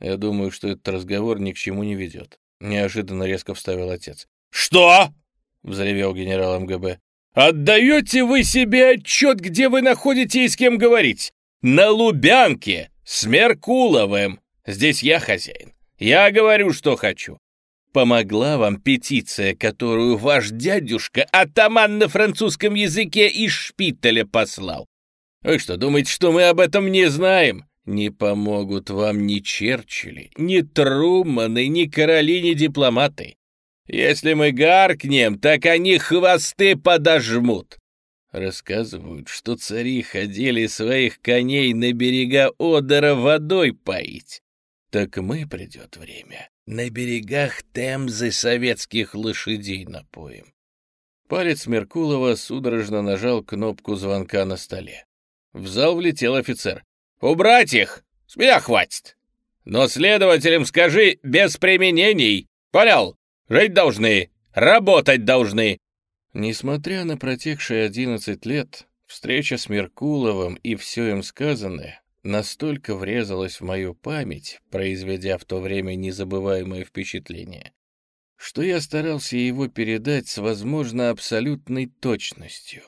Я думаю, что этот разговор ни к чему не ведет. Неожиданно резко вставил отец. «Что?» — взревел генерал МГБ. «Отдаете вы себе отчет, где вы находите и с кем говорить? На Лубянке, с Меркуловым. Здесь я хозяин. Я говорю, что хочу. Помогла вам петиция, которую ваш дядюшка атаман на французском языке из шпиталя послал. Вы что, думаете, что мы об этом не знаем? Не помогут вам ни Черчилли, ни Труманы, ни короли, ни дипломаты. Если мы гаркнем, так они хвосты подожмут. Рассказывают, что цари ходили своих коней на берега Одера водой поить. Так мы придет время, на берегах Темзы советских лошадей напоим. Палец Меркулова судорожно нажал кнопку звонка на столе. В зал влетел офицер. Убрать их! С меня хватит! Но следователям скажи без применений! Понял? Жить должны, работать должны!» Несмотря на протекшие одиннадцать лет, встреча с Меркуловым и все им сказанное настолько врезалась в мою память, произведя в то время незабываемое впечатление, что я старался его передать с, возможно, абсолютной точностью,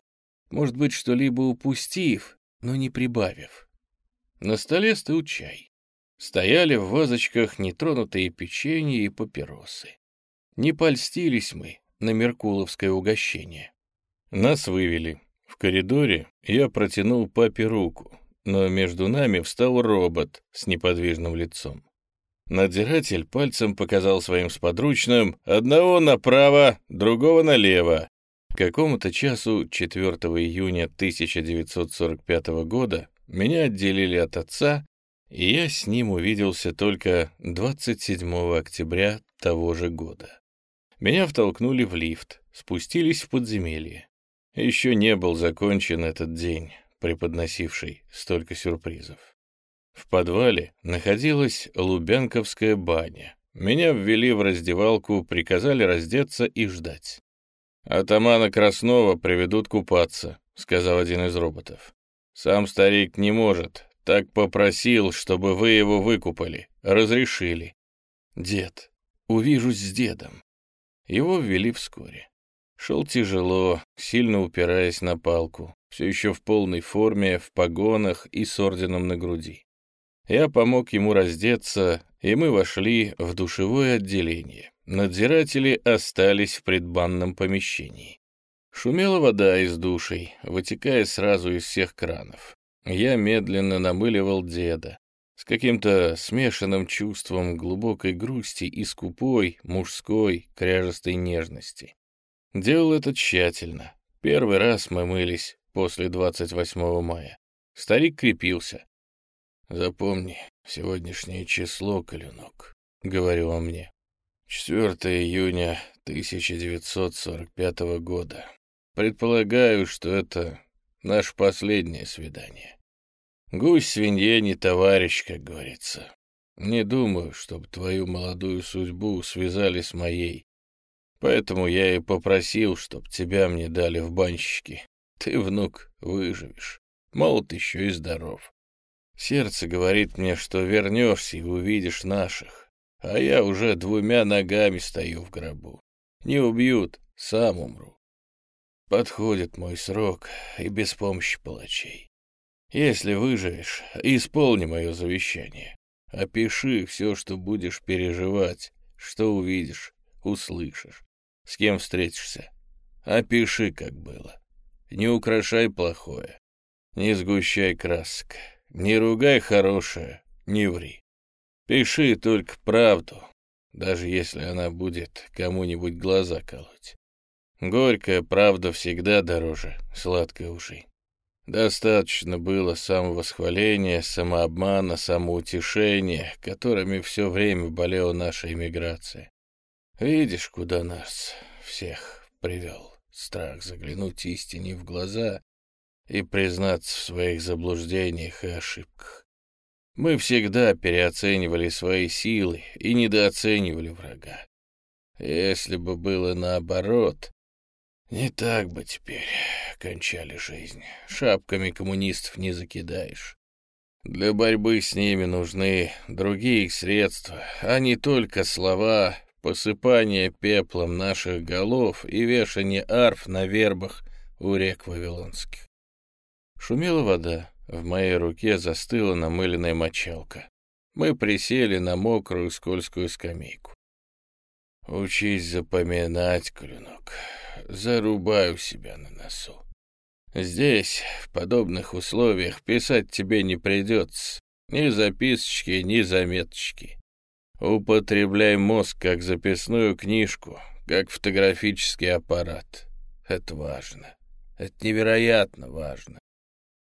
может быть, что-либо упустив, но не прибавив. На столе стыл чай. Стояли в вазочках нетронутые печенья и папиросы. Не польстились мы на меркуловское угощение. Нас вывели. В коридоре я протянул папе руку, но между нами встал робот с неподвижным лицом. Надзиратель пальцем показал своим сподручным одного направо, другого налево. К какому-то часу 4 июня 1945 года меня отделили от отца, и я с ним увиделся только 27 октября того же года. Меня втолкнули в лифт, спустились в подземелье. Еще не был закончен этот день, преподносивший столько сюрпризов. В подвале находилась Лубянковская баня. Меня ввели в раздевалку, приказали раздеться и ждать. «Атамана Краснова приведут купаться», — сказал один из роботов. Сам старик не может. Так попросил, чтобы вы его выкупали. Разрешили. Дед. Увижусь с дедом. Его ввели вскоре. Шел тяжело, сильно упираясь на палку, все еще в полной форме, в погонах и с орденом на груди. Я помог ему раздеться и мы вошли в душевое отделение. Надзиратели остались в предбанном помещении. Шумела вода из душей, вытекая сразу из всех кранов. Я медленно намыливал деда, с каким-то смешанным чувством глубокой грусти и скупой, мужской, кряжестой нежности. Делал это тщательно. Первый раз мы мылись после 28 мая. Старик крепился. «Запомни сегодняшнее число, Калюнок», — говорил он мне. 4 июня 1945 года. Предполагаю, что это наше последнее свидание. Гусь свинье не товарищ, как говорится. Не думаю, чтобы твою молодую судьбу связали с моей. Поэтому я и попросил, чтоб тебя мне дали в банщики. Ты, внук, выживешь. Молод еще и здоров. Сердце говорит мне, что вернешься и увидишь наших. А я уже двумя ногами стою в гробу. Не убьют, сам умру. Подходит мой срок и без помощи палачей. Если выживешь, исполни мое завещание. Опиши все, что будешь переживать, что увидишь, услышишь, с кем встретишься. Опиши, как было. Не украшай плохое, не сгущай красок, не ругай хорошее, не ври. Пиши только правду, даже если она будет кому-нибудь глаза колоть. Горькая правда всегда дороже сладкой уши. Достаточно было самовосхваления, самообмана, самоутешения, которыми все время болела наша эмиграция. Видишь, куда нас всех привел страх заглянуть истине в глаза и признаться в своих заблуждениях и ошибках. Мы всегда переоценивали свои силы и недооценивали врага. Если бы было наоборот, не так бы теперь кончали жизнь. Шапками коммунистов не закидаешь. Для борьбы с ними нужны другие средства, а не только слова, посыпание пеплом наших голов и вешание арф на вербах у рек Вавилонских. Шумела вода, в моей руке застыла намыленная мочалка. Мы присели на мокрую скользкую скамейку. Учись запоминать, клюнок зарубаю себя на носу. Здесь, в подобных условиях, писать тебе не придется. Ни записочки, ни заметочки. Употребляй мозг как записную книжку, как фотографический аппарат. Это важно. Это невероятно важно.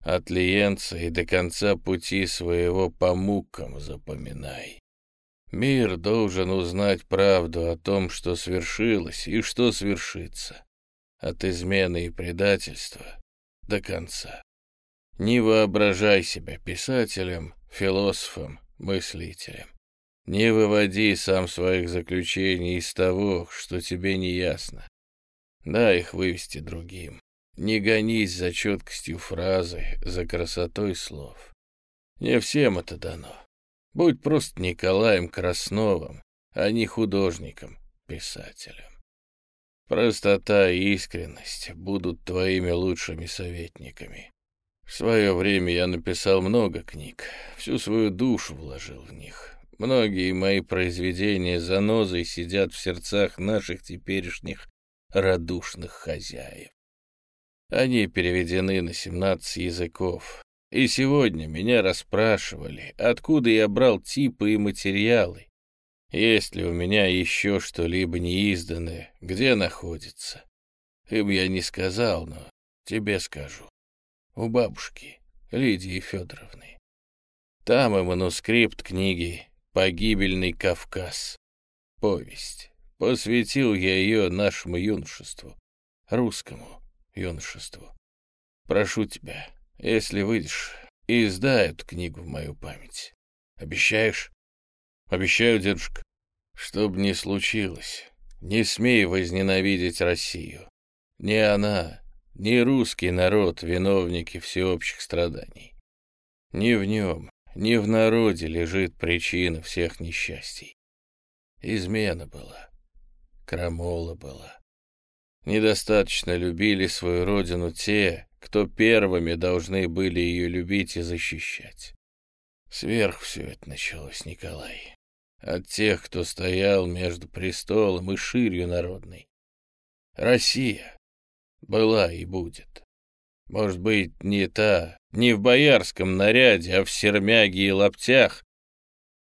От Лиенца и до конца пути своего по мукам запоминай. Мир должен узнать правду о том, что свершилось и что свершится. От измены и предательства до конца. Не воображай себя писателем, философом, мыслителем. Не выводи сам своих заключений из того, что тебе не ясно. Дай их вывести другим. Не гонись за четкостью фразы, за красотой слов. Не всем это дано. Будь просто Николаем Красновым, а не художником, писателем. Простота и искренность будут твоими лучшими советниками. В свое время я написал много книг, всю свою душу вложил в них. Многие мои произведения занозой сидят в сердцах наших теперешних радушных хозяев. Они переведены на 17 языков, и сегодня меня расспрашивали, откуда я брал типы и материалы, есть ли у меня еще что-либо неизданное, где находится. Им я не сказал, но тебе скажу. У бабушки Лидии Федоровны. Там и манускрипт книги «Погибельный Кавказ». Повесть. Посвятил я ее нашему юношеству, русскому юношеству. Прошу тебя, если выйдешь, издай эту книгу в мою память. Обещаешь? Обещаю, дедушка. Что бы ни случилось, не смей возненавидеть Россию. Не она, не русский народ виновники всеобщих страданий. Не в нем, не в народе лежит причина всех несчастий. Измена была, крамола была. Недостаточно любили свою родину те, кто первыми должны были ее любить и защищать. Сверх все это началось, Николай. от тех, кто стоял между престолом и ширью народной. Россия была и будет. Может быть, не та, не в боярском наряде, а в сермяге и лаптях,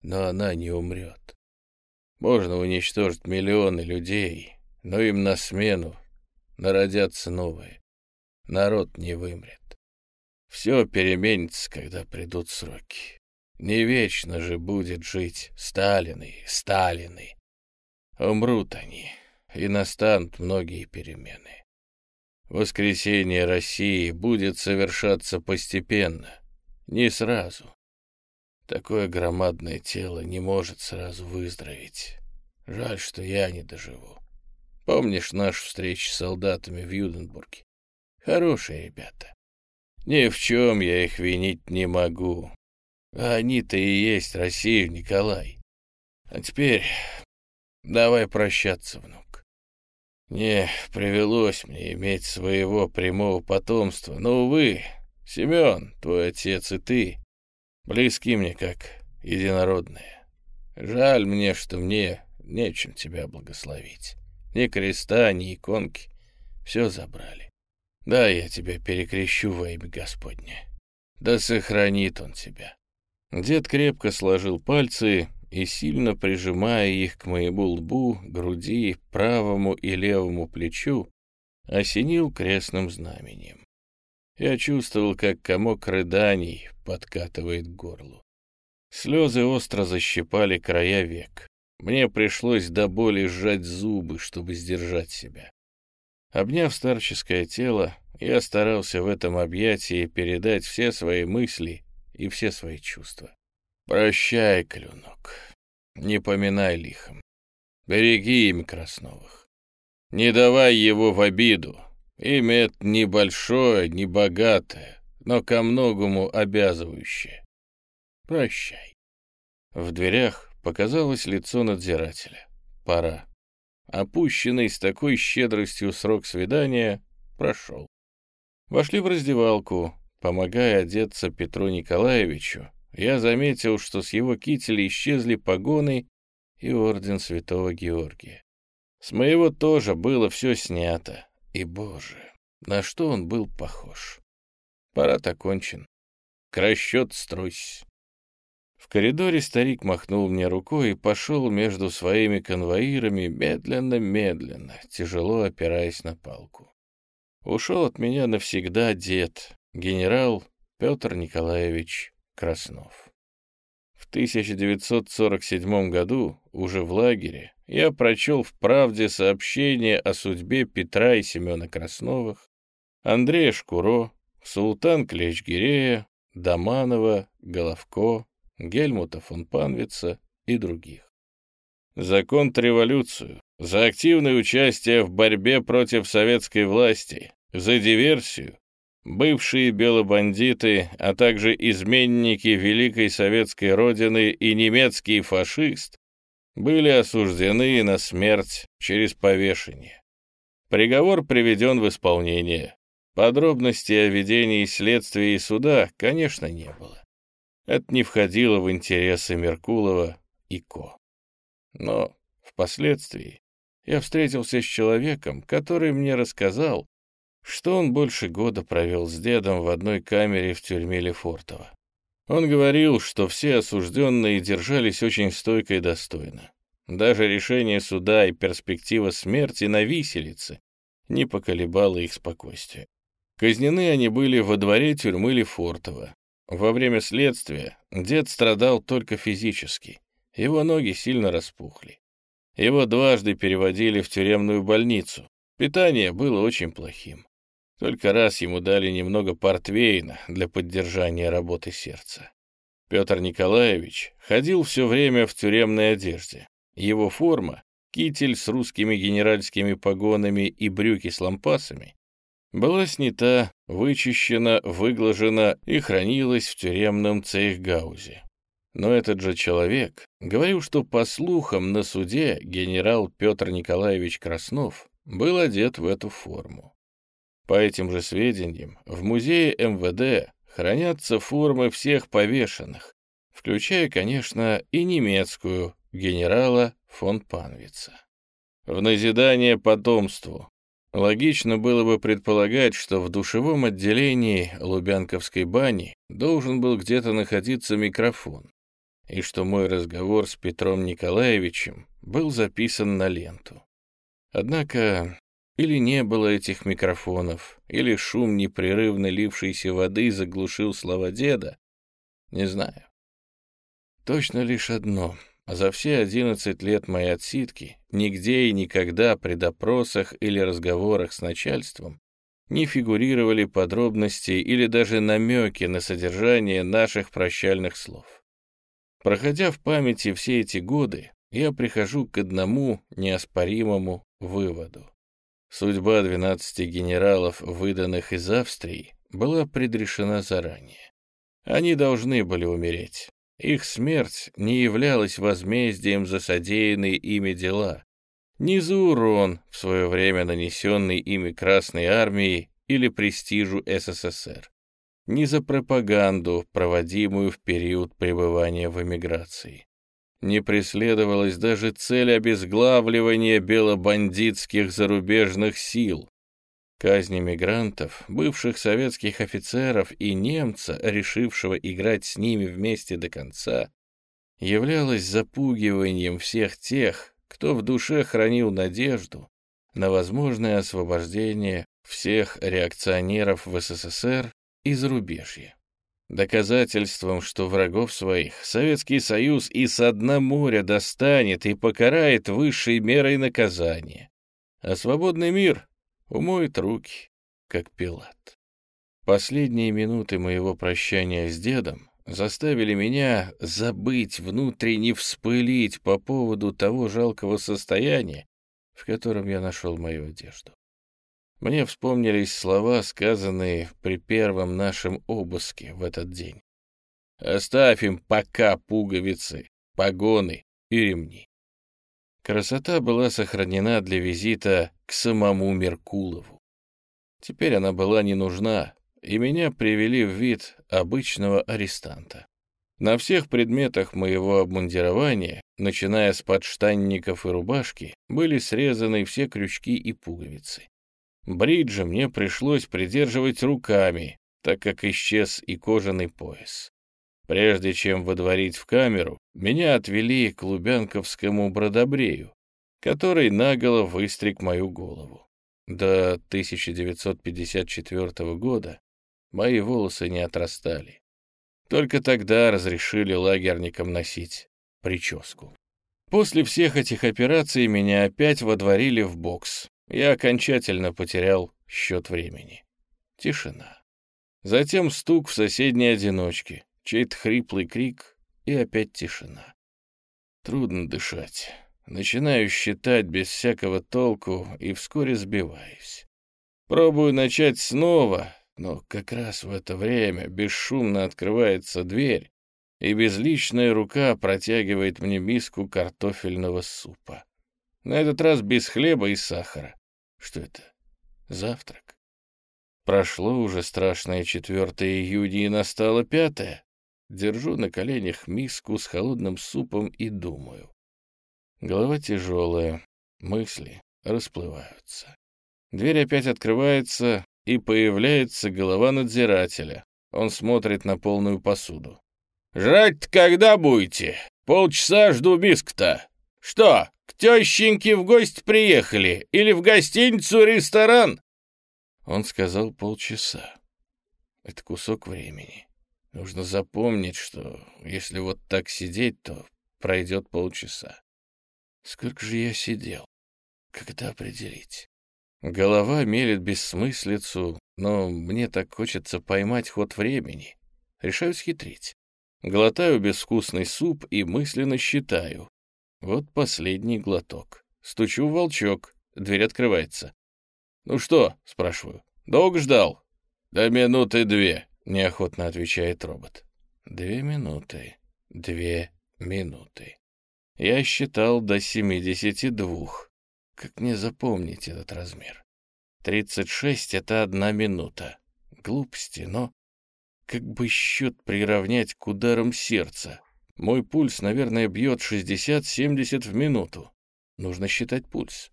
но она не умрет. Можно уничтожить миллионы людей, но им на смену народятся новые. Народ не вымрет. Все переменится, когда придут сроки. Не вечно же будет жить Сталины, Сталины. Умрут они, и настанут многие перемены. Воскресение России будет совершаться постепенно, не сразу. Такое громадное тело не может сразу выздороветь. Жаль, что я не доживу. Помнишь нашу встречу с солдатами в Юденбурге? Хорошие ребята. Ни в чем я их винить не могу. Они-то и есть Россия, Николай. А теперь давай прощаться, внук. Не привелось мне иметь своего прямого потомства, но, увы, Семен, твой отец и ты, близки мне как единородные. Жаль мне, что мне нечем тебя благословить. Ни креста, ни иконки. Все забрали. Да, я тебя перекрещу во имя Господне. Да сохранит он тебя. Дед крепко сложил пальцы и, сильно прижимая их к моему лбу, груди, правому и левому плечу, осенил крестным знаменем. Я чувствовал, как комок рыданий подкатывает к горлу. Слезы остро защипали края век. Мне пришлось до боли сжать зубы, чтобы сдержать себя. Обняв старческое тело, я старался в этом объятии передать все свои мысли и все свои чувства. Прощай, клюнок, не поминай лихом. Береги имя Красновых. Не давай его в обиду. Имя это не богатое, но ко многому обязывающее. Прощай. В дверях показалось лицо надзирателя. Пора. Опущенный с такой щедростью срок свидания прошел. Вошли в раздевалку, помогая одеться Петру Николаевичу, я заметил, что с его кителя исчезли погоны и орден святого Георгия. С моего тоже было все снято. И, боже, на что он был похож. Парад окончен. Красчет стройсь. В коридоре старик махнул мне рукой и пошел между своими конвоирами медленно-медленно, тяжело опираясь на палку. Ушел от меня навсегда дед, генерал Петр Николаевич Краснов. В 1947 году, уже в лагере, я прочел в «Правде» сообщение о судьбе Петра и Семена Красновых, Андрея Шкуро, Султан Клечгирея, Доманова, Головко, Гельмута фон Панвица и других. За контрреволюцию, за активное участие в борьбе против советской власти, за диверсию, Бывшие белобандиты, а также изменники Великой Советской Родины и немецкий фашист были осуждены на смерть через повешение. Приговор приведен в исполнение. Подробностей о ведении следствия и суда, конечно, не было. Это не входило в интересы Меркулова и Ко. Но впоследствии я встретился с человеком, который мне рассказал, что он больше года провел с дедом в одной камере в тюрьме Лефортово. Он говорил, что все осужденные держались очень стойко и достойно. Даже решение суда и перспектива смерти на виселице не поколебало их спокойствие. Казнены они были во дворе тюрьмы Лефортово. Во время следствия дед страдал только физически. Его ноги сильно распухли. Его дважды переводили в тюремную больницу. Питание было очень плохим. Только раз ему дали немного портвейна для поддержания работы сердца. Петр Николаевич ходил все время в тюремной одежде. Его форма, китель с русскими генеральскими погонами и брюки с лампасами, была снята, вычищена, выглажена и хранилась в тюремном цейхгаузе. Но этот же человек говорил, что, по слухам, на суде генерал Петр Николаевич Краснов был одет в эту форму. По этим же сведениям, в музее МВД хранятся формы всех повешенных, включая, конечно, и немецкую, генерала фон Панвица. В назидание потомству. Логично было бы предполагать, что в душевом отделении Лубянковской бани должен был где-то находиться микрофон, и что мой разговор с Петром Николаевичем был записан на ленту. Однако или не было этих микрофонов, или шум непрерывно лившейся воды заглушил слова деда, не знаю. Точно лишь одно. За все одиннадцать лет моей отсидки нигде и никогда при допросах или разговорах с начальством не фигурировали подробности или даже намеки на содержание наших прощальных слов. Проходя в памяти все эти годы, я прихожу к одному неоспоримому выводу. Судьба 12 генералов, выданных из Австрии, была предрешена заранее. Они должны были умереть. Их смерть не являлась возмездием за содеянные ими дела, ни за урон, в свое время нанесенный ими Красной Армии или престижу СССР, ни за пропаганду, проводимую в период пребывания в эмиграции. Не преследовалась даже цель обезглавливания белобандитских зарубежных сил, Казни мигрантов, бывших советских офицеров и немца, решившего играть с ними вместе до конца, являлась запугиванием всех тех, кто в душе хранил надежду на возможное освобождение всех реакционеров в СССР и зарубежье. Доказательством, что врагов своих Советский Союз и со дна моря достанет и покарает высшей мерой наказания, а свободный мир умоет руки, как Пилат. Последние минуты моего прощания с дедом заставили меня забыть внутренне вспылить по поводу того жалкого состояния, в котором я нашел мою одежду. Мне вспомнились слова, сказанные при первом нашем обыске в этот день. «Оставь им пока пуговицы, погоны и ремни». Красота была сохранена для визита к самому Меркулову. Теперь она была не нужна, и меня привели в вид обычного арестанта. На всех предметах моего обмундирования, начиная с подштанников и рубашки, были срезаны все крючки и пуговицы. Бриджи мне пришлось придерживать руками, так как исчез и кожаный пояс. Прежде чем водворить в камеру, меня отвели к Лубянковскому бродобрею, который наголо выстриг мою голову. До 1954 года мои волосы не отрастали. Только тогда разрешили лагерникам носить прическу. После всех этих операций меня опять водворили в бокс. Я окончательно потерял счет времени. Тишина. Затем стук в соседней одиночке чей-то хриплый крик и опять тишина. Трудно дышать. Начинаю считать без всякого толку и вскоре сбиваюсь. Пробую начать снова, но как раз в это время бесшумно открывается дверь, и безличная рука протягивает мне миску картофельного супа. На этот раз без хлеба и сахара. Что это? Завтрак. Прошло уже страшное 4 июня и настало пятое. Держу на коленях миску с холодным супом и думаю. Голова тяжелая, мысли расплываются. Дверь опять открывается, и появляется голова надзирателя. Он смотрит на полную посуду. «Жрать-то когда будете? Полчаса жду миск-то. Что, к тещеньке в гости приехали? Или в гостиницу-ресторан?» Он сказал полчаса. Это кусок времени. Нужно запомнить, что если вот так сидеть, то пройдет полчаса. Сколько же я сидел? Когда определить? Голова мелет бессмыслицу, но мне так хочется поймать ход времени. Решаю схитрить. Глотаю безвкусный суп и мысленно считаю. Вот последний глоток. Стучу в волчок. Дверь открывается. «Ну что?» — спрашиваю. «Долго ждал?» «Да минуты две», — неохотно отвечает робот. Две минуты. Две минуты. Я считал до семидесяти двух. Как мне запомнить этот размер? Тридцать шесть — это одна минута. Глупости, но... Как бы счет приравнять к ударам сердца. Мой пульс, наверное, бьет 60-70 в минуту. Нужно считать пульс.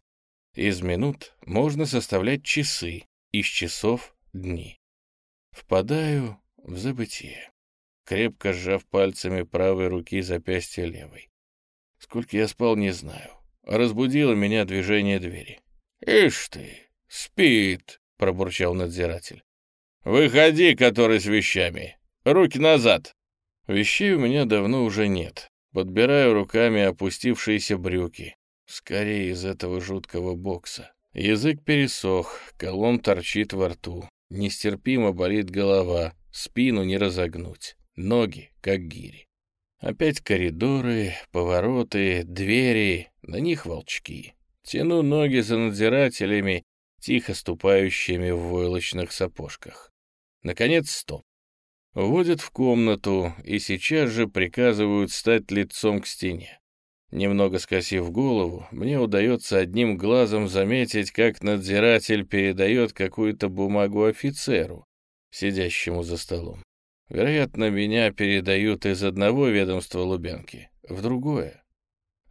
Из минут можно составлять часы, из часов — дни. Впадаю в забытие, крепко сжав пальцами правой руки запястье левой. Сколько я спал, не знаю. Разбудило меня движение двери. «Ишь ты, спит!» — пробурчал надзиратель. «Выходи, который с вещами. Руки назад!» Вещей у меня давно уже нет. Подбираю руками опустившиеся брюки. Скорее из этого жуткого бокса. Язык пересох, колом торчит во рту. Нестерпимо болит голова, спину не разогнуть. Ноги, как гири. Опять коридоры, повороты, двери, на них волчки. Тяну ноги за надзирателями, тихо ступающими в войлочных сапожках. Наконец, стоп. Вводят в комнату и сейчас же приказывают стать лицом к стене. Немного скосив голову, мне удается одним глазом заметить, как надзиратель передает какую-то бумагу офицеру, сидящему за столом. Вероятно, меня передают из одного ведомства Лубянки в другое.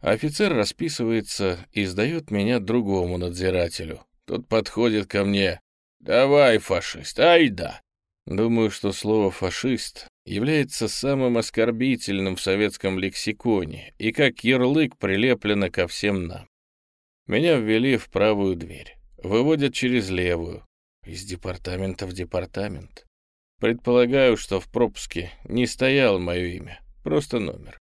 Офицер расписывается и сдает меня другому надзирателю. Тот подходит ко мне. «Давай, фашист, ай да!» Думаю, что слово «фашист» является самым оскорбительным в советском лексиконе и как ярлык прилеплено ко всем нам. Меня ввели в правую дверь, выводят через левую, из департамента в департамент. Предполагаю, что в пропуске не стояло мое имя, просто номер.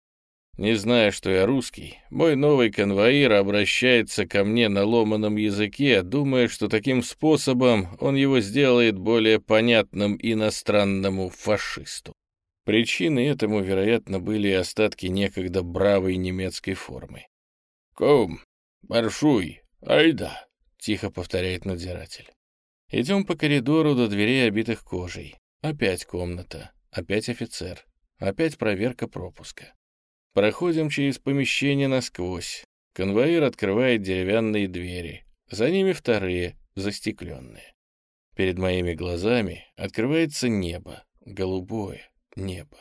Не зная, что я русский, мой новый конвоир обращается ко мне на ломаном языке, думая, что таким способом он его сделает более понятным иностранному фашисту. Причиной этому, вероятно, были остатки некогда бравой немецкой формы. «Ком, маршуй, айда», — тихо повторяет надзиратель. Идем по коридору до дверей, обитых кожей. Опять комната, опять офицер, опять проверка пропуска. Проходим через помещение насквозь. Конвоир открывает деревянные двери. За ними вторые, застекленные. Перед моими глазами открывается небо, голубое небо.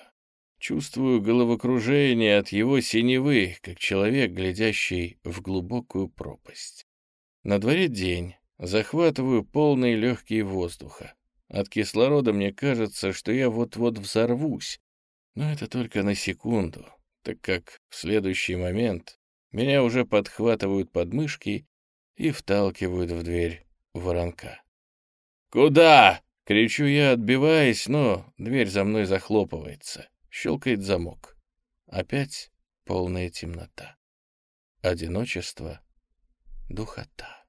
Чувствую головокружение от его синевы, как человек, глядящий в глубокую пропасть. На дворе день. Захватываю полные легкие воздуха. От кислорода мне кажется, что я вот-вот взорвусь. Но это только на секунду, так как в следующий момент меня уже подхватывают подмышки и вталкивают в дверь воронка. «Куда?» — кричу я, отбиваясь, но дверь за мной захлопывается. Щелкает замок. Опять полная темнота. Одиночество, духота.